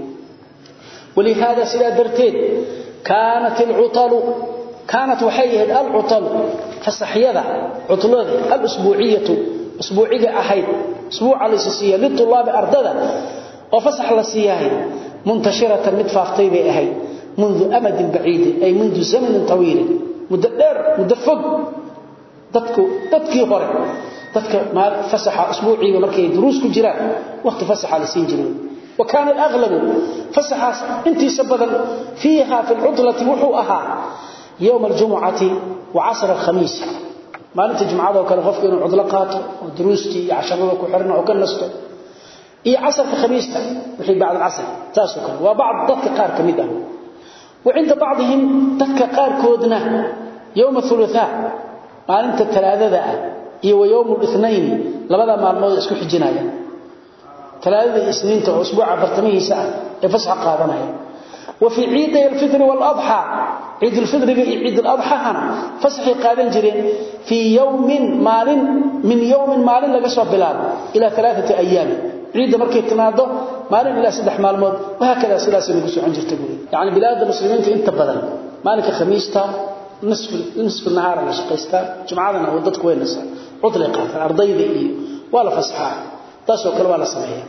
walihaada sidaa darteed kaanat alcutalu kaanat waxay ahayd alcutalu fasaxyada cutlada alusbuuciyatu usbuuciga ahayd usbuuca laysi siiya litulaabi ardada oo fasax la siiyahay muntashiratan mid faaftay bay ahayd mundu amadin baciidin ay mundu zamanin tawiilin muddo dheer muddo fog dadkii hore dadka ma fasaxa usbuuciga markay duruus ku jiraan waqti fasaxa la siin jiray وكان الأغلب فسح انتي سبدا فيها في العطلة وحو أها يوم الجمعة وعصر الخميس ما انت جمعة وكان غفك انه عطلقاته ودروستي عشرة وحرنا وكنسته iyo casarka khamiista wixii bacd asr taasoo kale waa bacd dadka qaar kamid ah وعند بعضهم dadka qaar koodna يوم الثلاثاء maalinta talaadada ah iyo wa yowmu linayn labadaa maalmood isku xijinaya. Talaadada iyo isniinta oo usbuuca bartamihiisa ah ee fasax qaadanaya. Wa fii ciiday alfitri waladxa ciidulfidriga iyo ciiduladxahana fasaxay qaadan jireen fii yowmin maalin min yowmin maalin laga soo bilaabo ilaa alaaata ayaami ciidda markay timaado maalin ilaa saddex maalmood wahaakadaa sidaas lagu socon jirta guri. Yani bilaadda muslimiinta inta badan maalinka khamiista nisfu nahaara la shaqaystaa jumcadana dadku way nasaa cudli qaataan ardayda iyo waa la fasaxaa taasoo kale waa la sameeya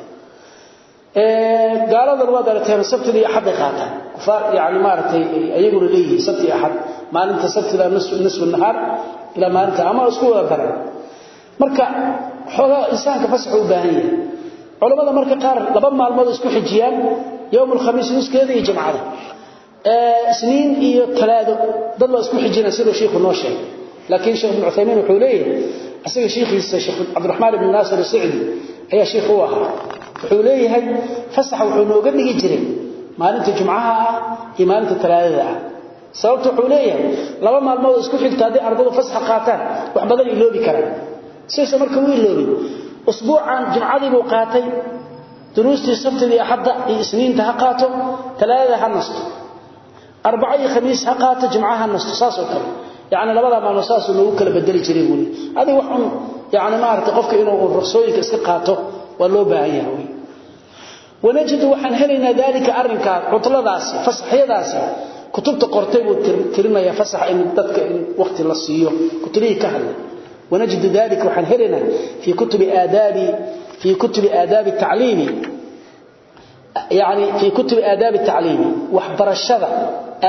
gaaladan waad aragteen sabtida iyo axadday qaataan kufaar yani maaragtay ayaguna leeyihiin sabti iyo axad maalinta sabtida nisfu nahaar ilaa maalinta ama isku wada daran marka xoogaa insaanka fasaxu u baahan yahay culamada marka qaar laba maalmood isku xijiyaan yowm alkhamiis nuskeeda iyo jamcada isniin iyo talaado dad baa isku xijina siduu shiiku noo sheegay laakiin sheekh ibnu cuthaymiin wuxuu leeyahay asaga sheekhiisa sheekh Abdurrahman ibn Nasir al-Sa'di ayaa sheekhu ahaa wuxuu leeyahay fasax wuxuu nooga dhigi jiray maalinta jumcaha ah iyo maalinta talaadada ah. Sababtu wuxuu leeyahay laba maalmood isku xigta haddii ardaydu fasax qaataan wax badan iloobi karaan. Sidoo marka uu iloobi usbuucan jumcadii buu qaatay duruustii sabtidii axadda iyo isniinta ha qaato talaadada ha nasto arbaca iyo khamiis ha qaato jumcaha ha nasto saas kale yani labada maalmo saasuu noogu kala bedeli jiray buuli adig waxun yani maarata qofka inuu ruqsooyinka iska qaato waa loo baahan yaha wy wanajidu waxaan helaynaa daalika arrinkaa cutladaasi fasaxyadaasi. Kutubta qortay buu tirinaya fasaxa in dadka in waqti la siiyo. Kutubihii ka hadlay. Wanajidu daalika waxaan helaynaa fii kutubi aadaabi fii kutubi aadaabi tacliimi. Yani fii kutubi aadaabi tacliimi. Waxbarashada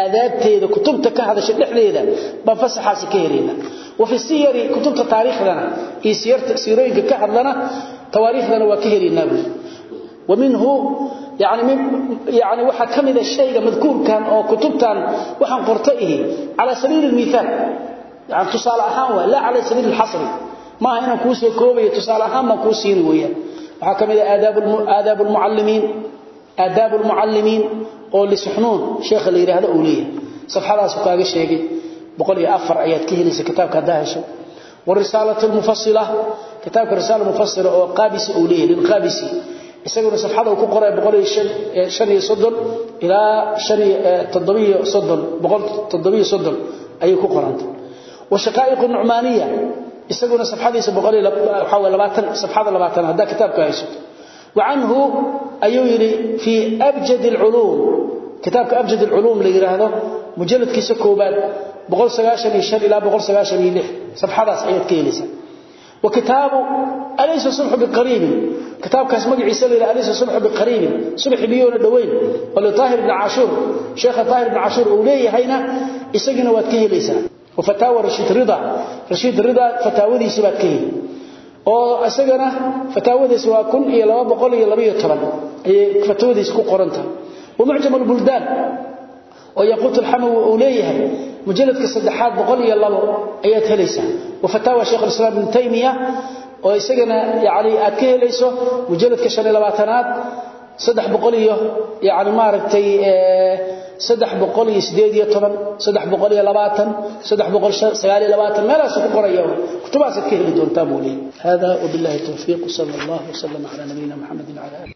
aadaabteeda kutubta ka hadasha dhexdeeda baan fasaxaasi ka helina wafi siyari kutubta taariikhdana iyo siirooyinka ka hadlana tawaariikhdana waa ka helinaa buuli waminhu yani waxaa ka mida shayga madkuurkan oo kutubtan waxaan qorta ihi calaa sabiili miaal yani tusaale ahaan waa laa cala sabiili lxasri maaha inaan kuu soo koobayo tusaale ahaan baan kuu siini weyaan waxaa ka mida aadaab lmucallimiin oo li suxnuun sheekh la yiraahdo awliya safxadaas uu kaaga sheegay 104 ayad ka helaysa kitaabka daahasho والرساله المفصله كتاب رساله مفصله او قابسي اوليه للقابسي isaguna safxada uu ku qoray 135 ila 730 137 ayuu ku qorantay wa shaqaa'iq nu'maniya isaguna safxadiisa 120 safxada 20 hada kitaabka hayso anhu ayuu yidhi fii abjad culuum kitaabka abjad culuum la yidhaahdo mujaladkiisa koobaad ilaa axadaas ayaad ka helaysaa wa kitaabu alaysa sulxu biqariibin kitaabkaas magaciisa la alaysa sulxu biqariibin subxi miyoona dhoweyn walo taahir ibn cashuur sheekha taahir ibn cashuur uu leeyahayna isagina waad ka helaysaa wafataawa rashiid rida rashiid rida fataawadiisi baad ka heli oo asagana fataawadiisa waa 1212 ay fataawadiisa ku qoranta ومعجم البلدان ويقوت الحمو أوليه مجلد كصدحات بقول يلا أيات هليسة وفتاوى شيخ الإسلام ابن تيمية ويسجنا يعني أكيه ليسو مجلد كشان لباتنات صدح بقوليه يعني ما رتي صدح meelaas ku qoraya kutubaas ka heli doontaa buu leeyahay. Hada wabillahi tawfiiq sallallahu wasallam ala nabiyina muhammadin ala